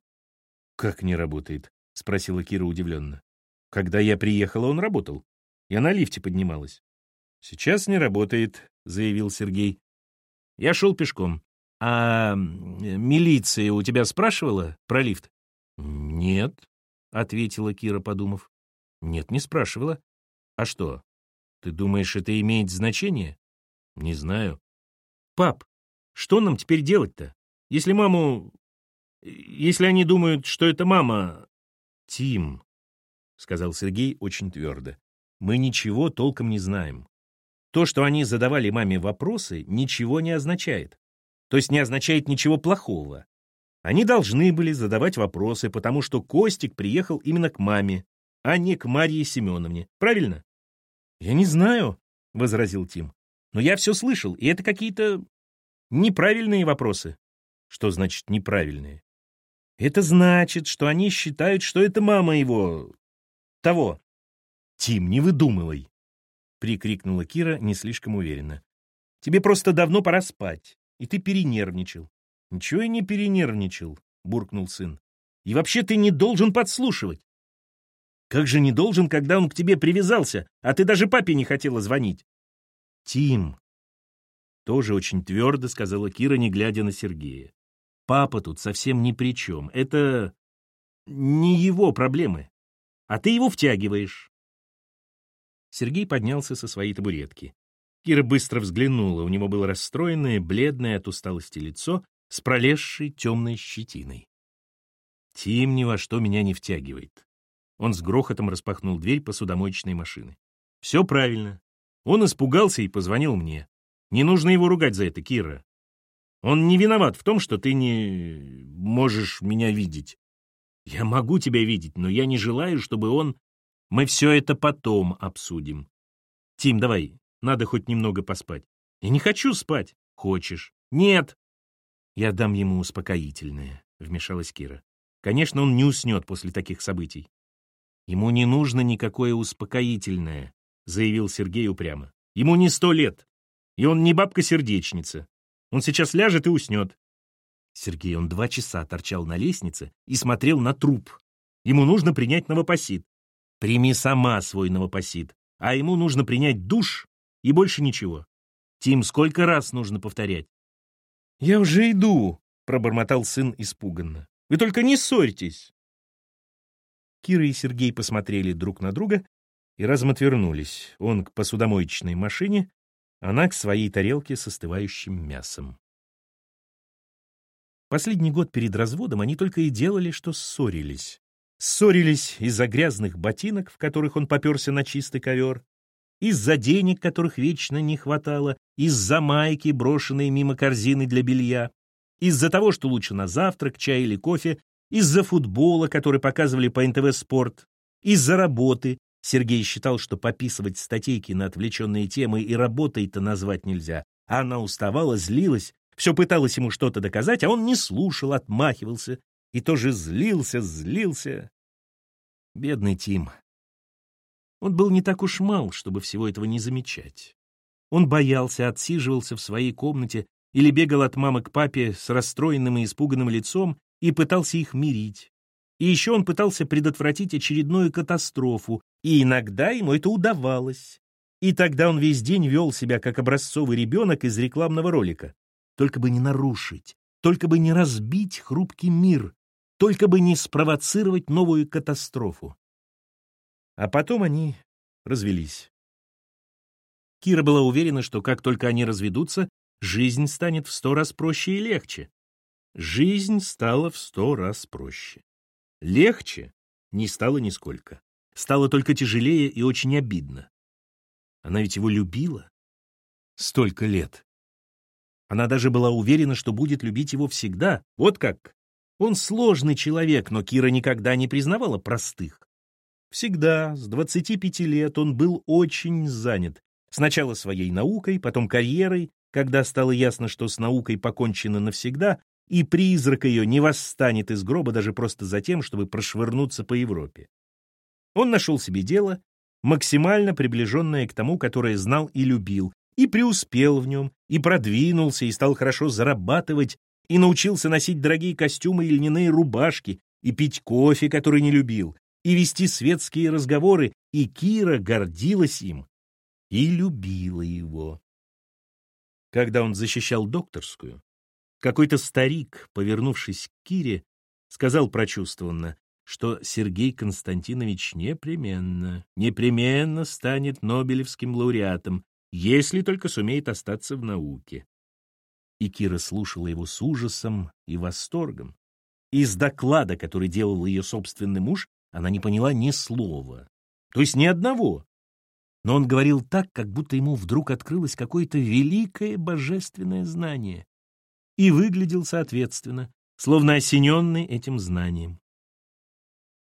Как не работает? Спросила Кира удивленно. Когда я приехала, он работал. Я на лифте поднималась. Сейчас не работает, заявил Сергей. Я шел пешком. А милиция у тебя спрашивала про лифт? Нет, ответила Кира, подумав. Нет, не спрашивала. А что? Ты думаешь, это имеет значение? Не знаю. Пап, что нам теперь делать-то? Если маму... Если они думают, что это мама... Тим, — сказал Сергей очень твердо, — мы ничего толком не знаем. То, что они задавали маме вопросы, ничего не означает. То есть не означает ничего плохого. Они должны были задавать вопросы, потому что Костик приехал именно к маме, а не к Марье Семеновне. Правильно? Я не знаю, — возразил Тим. Но я все слышал, и это какие-то неправильные вопросы. Что значит неправильные? Это значит, что они считают, что это мама его... того. Тим, не выдумывай, — прикрикнула Кира не слишком уверенно. Тебе просто давно пора спать, и ты перенервничал. Ничего я не перенервничал, — буркнул сын. И вообще ты не должен подслушивать. Как же не должен, когда он к тебе привязался, а ты даже папе не хотела звонить? Тим, тоже очень твердо сказала Кира, не глядя на Сергея. Папа тут совсем ни при чем. Это не его проблемы. А ты его втягиваешь. Сергей поднялся со своей табуретки. Кира быстро взглянула. У него было расстроенное, бледное от усталости лицо с пролезшей темной щетиной. Тим ни во что меня не втягивает. Он с грохотом распахнул дверь посудомоечной машины. Все правильно. Он испугался и позвонил мне. Не нужно его ругать за это, Кира. Он не виноват в том, что ты не можешь меня видеть. Я могу тебя видеть, но я не желаю, чтобы он... Мы все это потом обсудим. Тим, давай, надо хоть немного поспать. Я не хочу спать. Хочешь? Нет. Я дам ему успокоительное, вмешалась Кира. Конечно, он не уснет после таких событий. Ему не нужно никакое успокоительное, заявил Сергей упрямо. Ему не сто лет, и он не бабка-сердечница. Он сейчас ляжет и уснет. Сергей, он два часа торчал на лестнице и смотрел на труп. Ему нужно принять новопосит. Прими сама свой новопосит. А ему нужно принять душ и больше ничего. Тим, сколько раз нужно повторять? «Я уже иду», — пробормотал сын испуганно. «Вы только не ссорьтесь». Кира и Сергей посмотрели друг на друга и разом отвернулись. Он к посудомоечной машине, она к своей тарелке с остывающим мясом. Последний год перед разводом они только и делали, что ссорились. Ссорились из-за грязных ботинок, в которых он поперся на чистый ковер, из-за денег, которых вечно не хватало, из-за майки, брошенной мимо корзины для белья, из-за того, что лучше на завтрак, чай или кофе, из-за футбола, который показывали по НТВ «Спорт», из-за работы, Сергей считал, что пописывать статейки на отвлеченные темы и работой-то назвать нельзя. Она уставала, злилась, все пыталась ему что-то доказать, а он не слушал, отмахивался и тоже злился, злился. Бедный Тим. Он был не так уж мал, чтобы всего этого не замечать. Он боялся, отсиживался в своей комнате или бегал от мамы к папе с расстроенным и испуганным лицом и пытался их мирить. И еще он пытался предотвратить очередную катастрофу, и иногда ему это удавалось. И тогда он весь день вел себя как образцовый ребенок из рекламного ролика. Только бы не нарушить, только бы не разбить хрупкий мир, только бы не спровоцировать новую катастрофу. А потом они развелись. Кира была уверена, что как только они разведутся, жизнь станет в сто раз проще и легче. Жизнь стала в сто раз проще. Легче не стало нисколько. Стало только тяжелее и очень обидно. Она ведь его любила. Столько лет. Она даже была уверена, что будет любить его всегда. Вот как. Он сложный человек, но Кира никогда не признавала простых. Всегда, с 25 лет, он был очень занят. Сначала своей наукой, потом карьерой, когда стало ясно, что с наукой покончено навсегда, и призрак ее не восстанет из гроба даже просто за тем, чтобы прошвырнуться по Европе. Он нашел себе дело, максимально приближенное к тому, которое знал и любил, и преуспел в нем, и продвинулся, и стал хорошо зарабатывать, и научился носить дорогие костюмы и льняные рубашки, и пить кофе, который не любил, и вести светские разговоры, и Кира гордилась им и любила его. Когда он защищал докторскую, какой-то старик, повернувшись к Кире, сказал прочувствованно, что Сергей Константинович непременно, непременно станет Нобелевским лауреатом, если только сумеет остаться в науке. И Кира слушала его с ужасом и восторгом. Из доклада, который делал ее собственный муж, она не поняла ни слова. То есть ни одного. Но он говорил так, как будто ему вдруг открылось какое-то великое божественное знание. И выглядел соответственно, словно осененный этим знанием.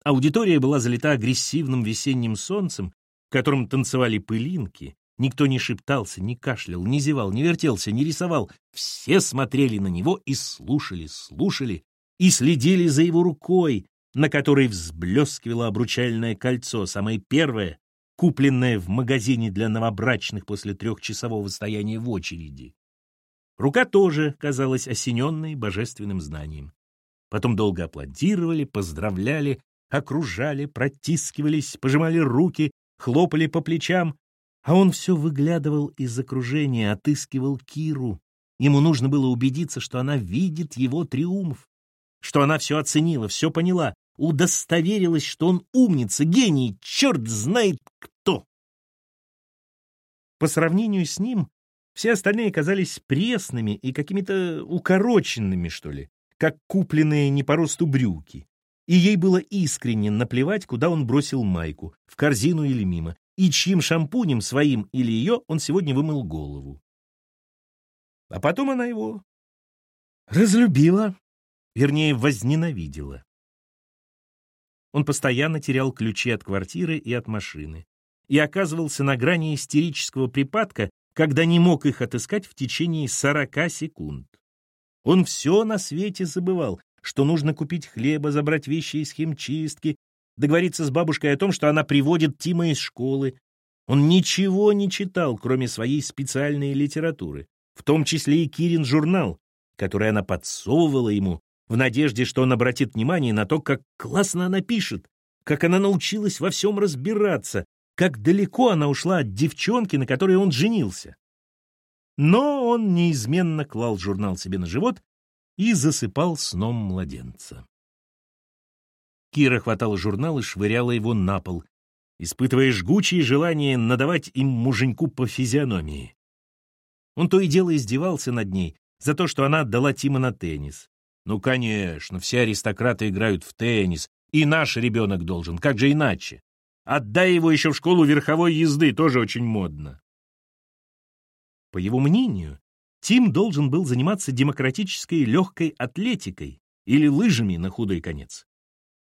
Аудитория была залита агрессивным весенним солнцем, в котором танцевали пылинки. Никто не шептался, не кашлял, не зевал, не вертелся, не рисовал. Все смотрели на него и слушали, слушали, и следили за его рукой, на которой взблескивало обручальное кольцо, самое первое, купленное в магазине для новобрачных после трехчасового стояния в очереди. Рука тоже казалась осененной божественным знанием. Потом долго аплодировали, поздравляли, окружали, протискивались, пожимали руки, хлопали по плечам, а он все выглядывал из окружения, отыскивал Киру. Ему нужно было убедиться, что она видит его триумф, что она все оценила, все поняла, удостоверилась, что он умница, гений, черт знает кто. По сравнению с ним, все остальные казались пресными и какими-то укороченными, что ли, как купленные не по росту брюки. И ей было искренне наплевать, куда он бросил майку, в корзину или мимо, и чьим шампунем, своим или ее, он сегодня вымыл голову. А потом она его разлюбила, вернее, возненавидела. Он постоянно терял ключи от квартиры и от машины и оказывался на грани истерического припадка, когда не мог их отыскать в течение 40 секунд. Он все на свете забывал, что нужно купить хлеба, забрать вещи из химчистки, договориться с бабушкой о том, что она приводит Тима из школы. Он ничего не читал, кроме своей специальной литературы, в том числе и Кирин журнал, который она подсовывала ему в надежде, что он обратит внимание на то, как классно она пишет, как она научилась во всем разбираться, как далеко она ушла от девчонки, на которой он женился. Но он неизменно клал журнал себе на живот и засыпал сном младенца. Кира хватала журнал и швыряла его на пол, испытывая жгучее желание надавать им муженьку по физиономии. Он то и дело издевался над ней за то, что она отдала Тима на теннис. Ну, конечно, все аристократы играют в теннис, и наш ребенок должен, как же иначе? Отдай его еще в школу верховой езды, тоже очень модно. По его мнению, Тим должен был заниматься демократической легкой атлетикой или лыжами на худой конец.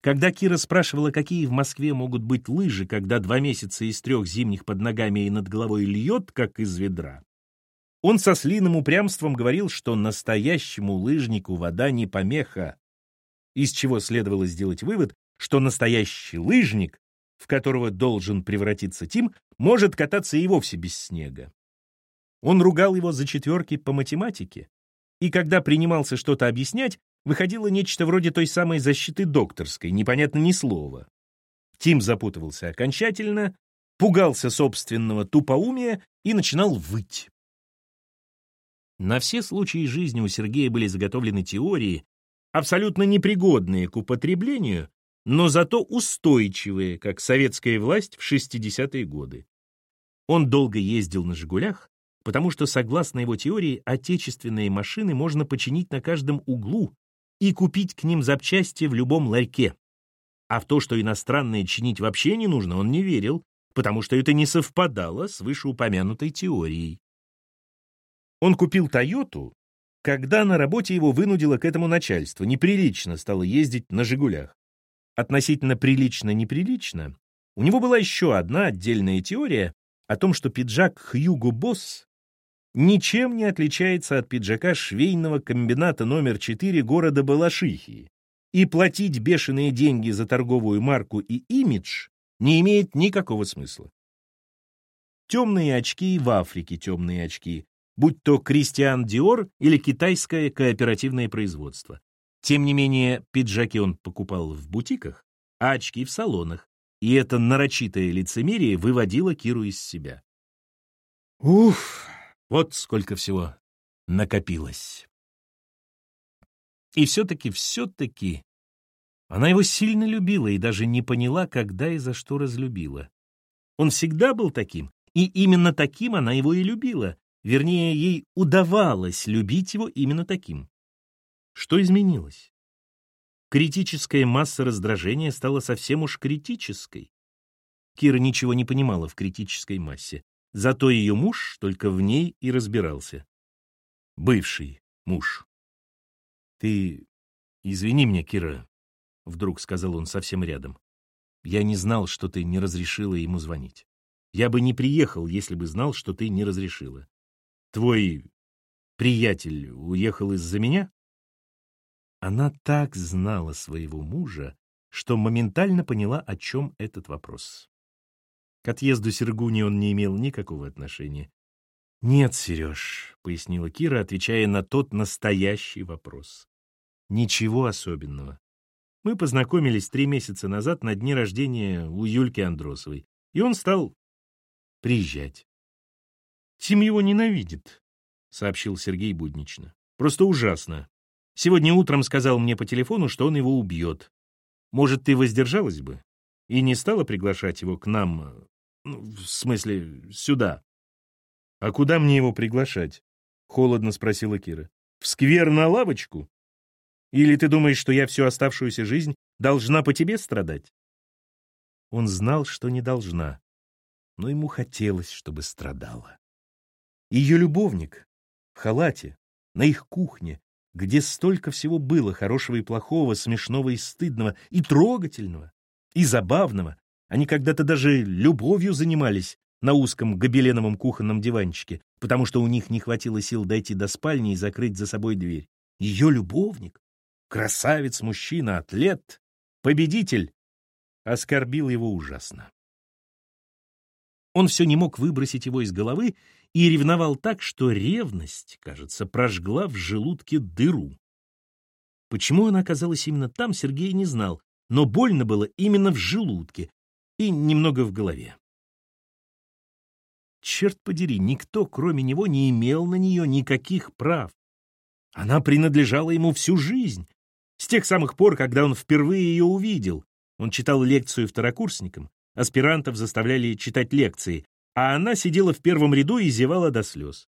Когда Кира спрашивала, какие в Москве могут быть лыжи, когда два месяца из трех зимних под ногами и над головой льет, как из ведра, он со слиным упрямством говорил, что настоящему лыжнику вода не помеха, из чего следовало сделать вывод, что настоящий лыжник, в которого должен превратиться Тим, может кататься и вовсе без снега. Он ругал его за четверки по математике, и когда принимался что-то объяснять, выходило нечто вроде той самой защиты докторской, непонятно ни слова. Тим запутывался окончательно, пугался собственного тупоумия и начинал выть. На все случаи жизни у Сергея были заготовлены теории, абсолютно непригодные к употреблению, но зато устойчивые, как советская власть в 60-е годы. Он долго ездил на «Жигулях», потому что, согласно его теории, отечественные машины можно починить на каждом углу и купить к ним запчасти в любом ларьке. А в то, что иностранные чинить вообще не нужно, он не верил, потому что это не совпадало с вышеупомянутой теорией. Он купил «Тойоту», когда на работе его вынудило к этому начальство, неприлично стало ездить на «Жигулях». Относительно прилично-неприлично, у него была еще одна отдельная теория о том, что пиджак Хьюго Босс ничем не отличается от пиджака швейного комбината номер 4 города Балашихи, и платить бешеные деньги за торговую марку и имидж не имеет никакого смысла. Темные очки в Африке темные очки, будь то Кристиан Диор или китайское кооперативное производство. Тем не менее, пиджаки он покупал в бутиках, а очки в салонах, и это нарочитое лицемерие выводило Киру из себя. Уф, вот сколько всего накопилось. И все-таки, все-таки, она его сильно любила и даже не поняла, когда и за что разлюбила. Он всегда был таким, и именно таким она его и любила, Вернее, ей удавалось любить его именно таким. Что изменилось? Критическая масса раздражения стала совсем уж критической. Кира ничего не понимала в критической массе, зато ее муж только в ней и разбирался. Бывший муж. «Ты извини меня, Кира», — вдруг сказал он совсем рядом. Я не знал, что ты не разрешила ему звонить. Я бы не приехал, если бы знал, что ты не разрешила. Твой приятель уехал из-за меня? Она так знала своего мужа, что моментально поняла, о чем этот вопрос. К отъезду Сергуни он не имел никакого отношения. «Нет, Сереж», — пояснила Кира, отвечая на тот настоящий вопрос. «Ничего особенного. Мы познакомились три месяца назад на дне рождения у Юльки Андросовой, и он стал приезжать. «Тим его ненавидит», — сообщил Сергей буднично. «Просто ужасно. Сегодня утром сказал мне по телефону, что он его убьет. Может, ты воздержалась бы и не стала приглашать его к нам, ну, в смысле, сюда?» «А куда мне его приглашать?» — холодно спросила Кира. «В сквер на лавочку? Или ты думаешь, что я всю оставшуюся жизнь должна по тебе страдать?» Он знал, что не должна, но ему хотелось, чтобы страдала. Ее любовник в халате, на их кухне, где столько всего было хорошего и плохого, смешного и стыдного, и трогательного, и забавного. Они когда-то даже любовью занимались, на узком гобеленовом кухонном диванчике, потому что у них не хватило сил дойти до спальни и закрыть за собой дверь. Ее любовник, красавец, мужчина, атлет, победитель, оскорбил его ужасно. Он все не мог выбросить его из головы и ревновал так, что ревность, кажется, прожгла в желудке дыру. Почему она оказалась именно там, Сергей не знал, но больно было именно в желудке и немного в голове. Черт подери, никто, кроме него, не имел на нее никаких прав. Она принадлежала ему всю жизнь. С тех самых пор, когда он впервые ее увидел. Он читал лекцию второкурсникам, аспирантов заставляли читать лекции, а она сидела в первом ряду и зевала до слез.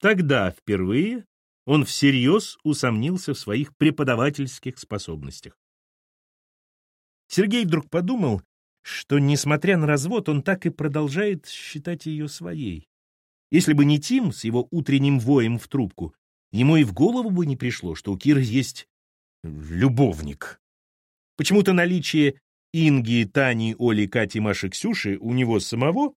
Тогда впервые он всерьез усомнился в своих преподавательских способностях. Сергей вдруг подумал, что, несмотря на развод, он так и продолжает считать ее своей. Если бы не Тим с его утренним воем в трубку, ему и в голову бы не пришло, что у Киры есть любовник. Почему-то наличие Инги, Тани, Оли, Кати, Маши, Ксюши у него самого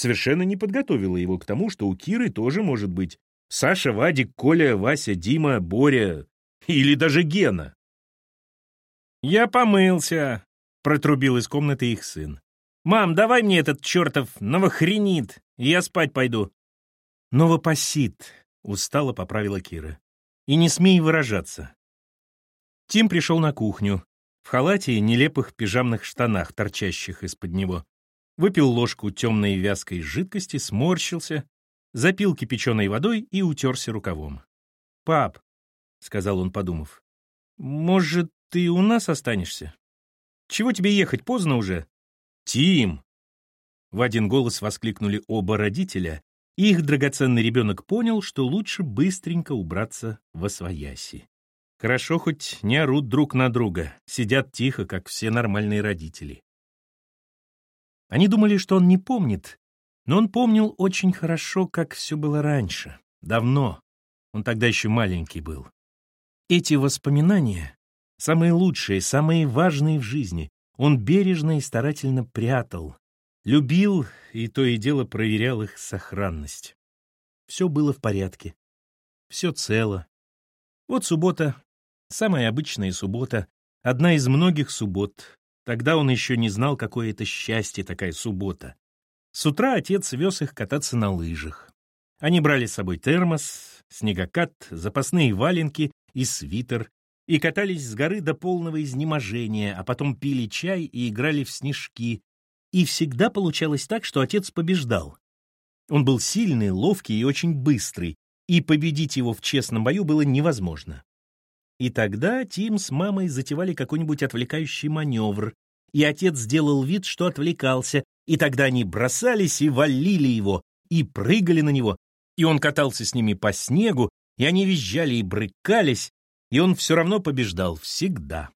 совершенно не подготовило его к тому, что у Киры тоже может быть Саша, Вадик, Коля, Вася, Дима, Боря или даже Гена. «Я помылся», — протрубил из комнаты их сын. «Мам, давай мне этот чертов новохренит, я спать пойду». «Новопосит», — устало поправила Кира. «И не смей выражаться». Тим пришел на кухню, в халате и нелепых пижамных штанах, торчащих из-под него. Выпил ложку темной вязкой жидкости, сморщился, запил кипяченой водой и утерся рукавом. «Пап», — сказал он, подумав, — «может, ты у нас останешься?» Чего тебе ехать, поздно уже?» «Тим!» В один голос воскликнули оба родителя, и их драгоценный ребенок понял, что лучше быстренько убраться во свояси. Хорошо хоть не орут друг на друга, сидят тихо, как все нормальные родители. Они думали, что он не помнит, но он помнил очень хорошо, как все было раньше, давно. Он тогда еще маленький был. Эти воспоминания самые лучшие, самые важные в жизни, он бережно и старательно прятал, любил и то и дело проверял их сохранность. Все было в порядке, все цело. Вот суббота, самая обычная суббота, одна из многих суббот. Тогда он еще не знал, какое это счастье такая суббота. С утра отец вез их кататься на лыжах. Они брали с собой термос, снегокат, запасные валенки и свитер, и катались с горы до полного изнеможения, а потом пили чай и играли в снежки. И всегда получалось так, что отец побеждал. Он был сильный, ловкий и очень быстрый, и победить его в честном бою было невозможно. И тогда Тим с мамой затевали какой-нибудь отвлекающий маневр, и отец сделал вид, что отвлекался, и тогда они бросались и валили его, и прыгали на него, и он катался с ними по снегу, и они визжали и брыкались, и он все равно побеждал всегда.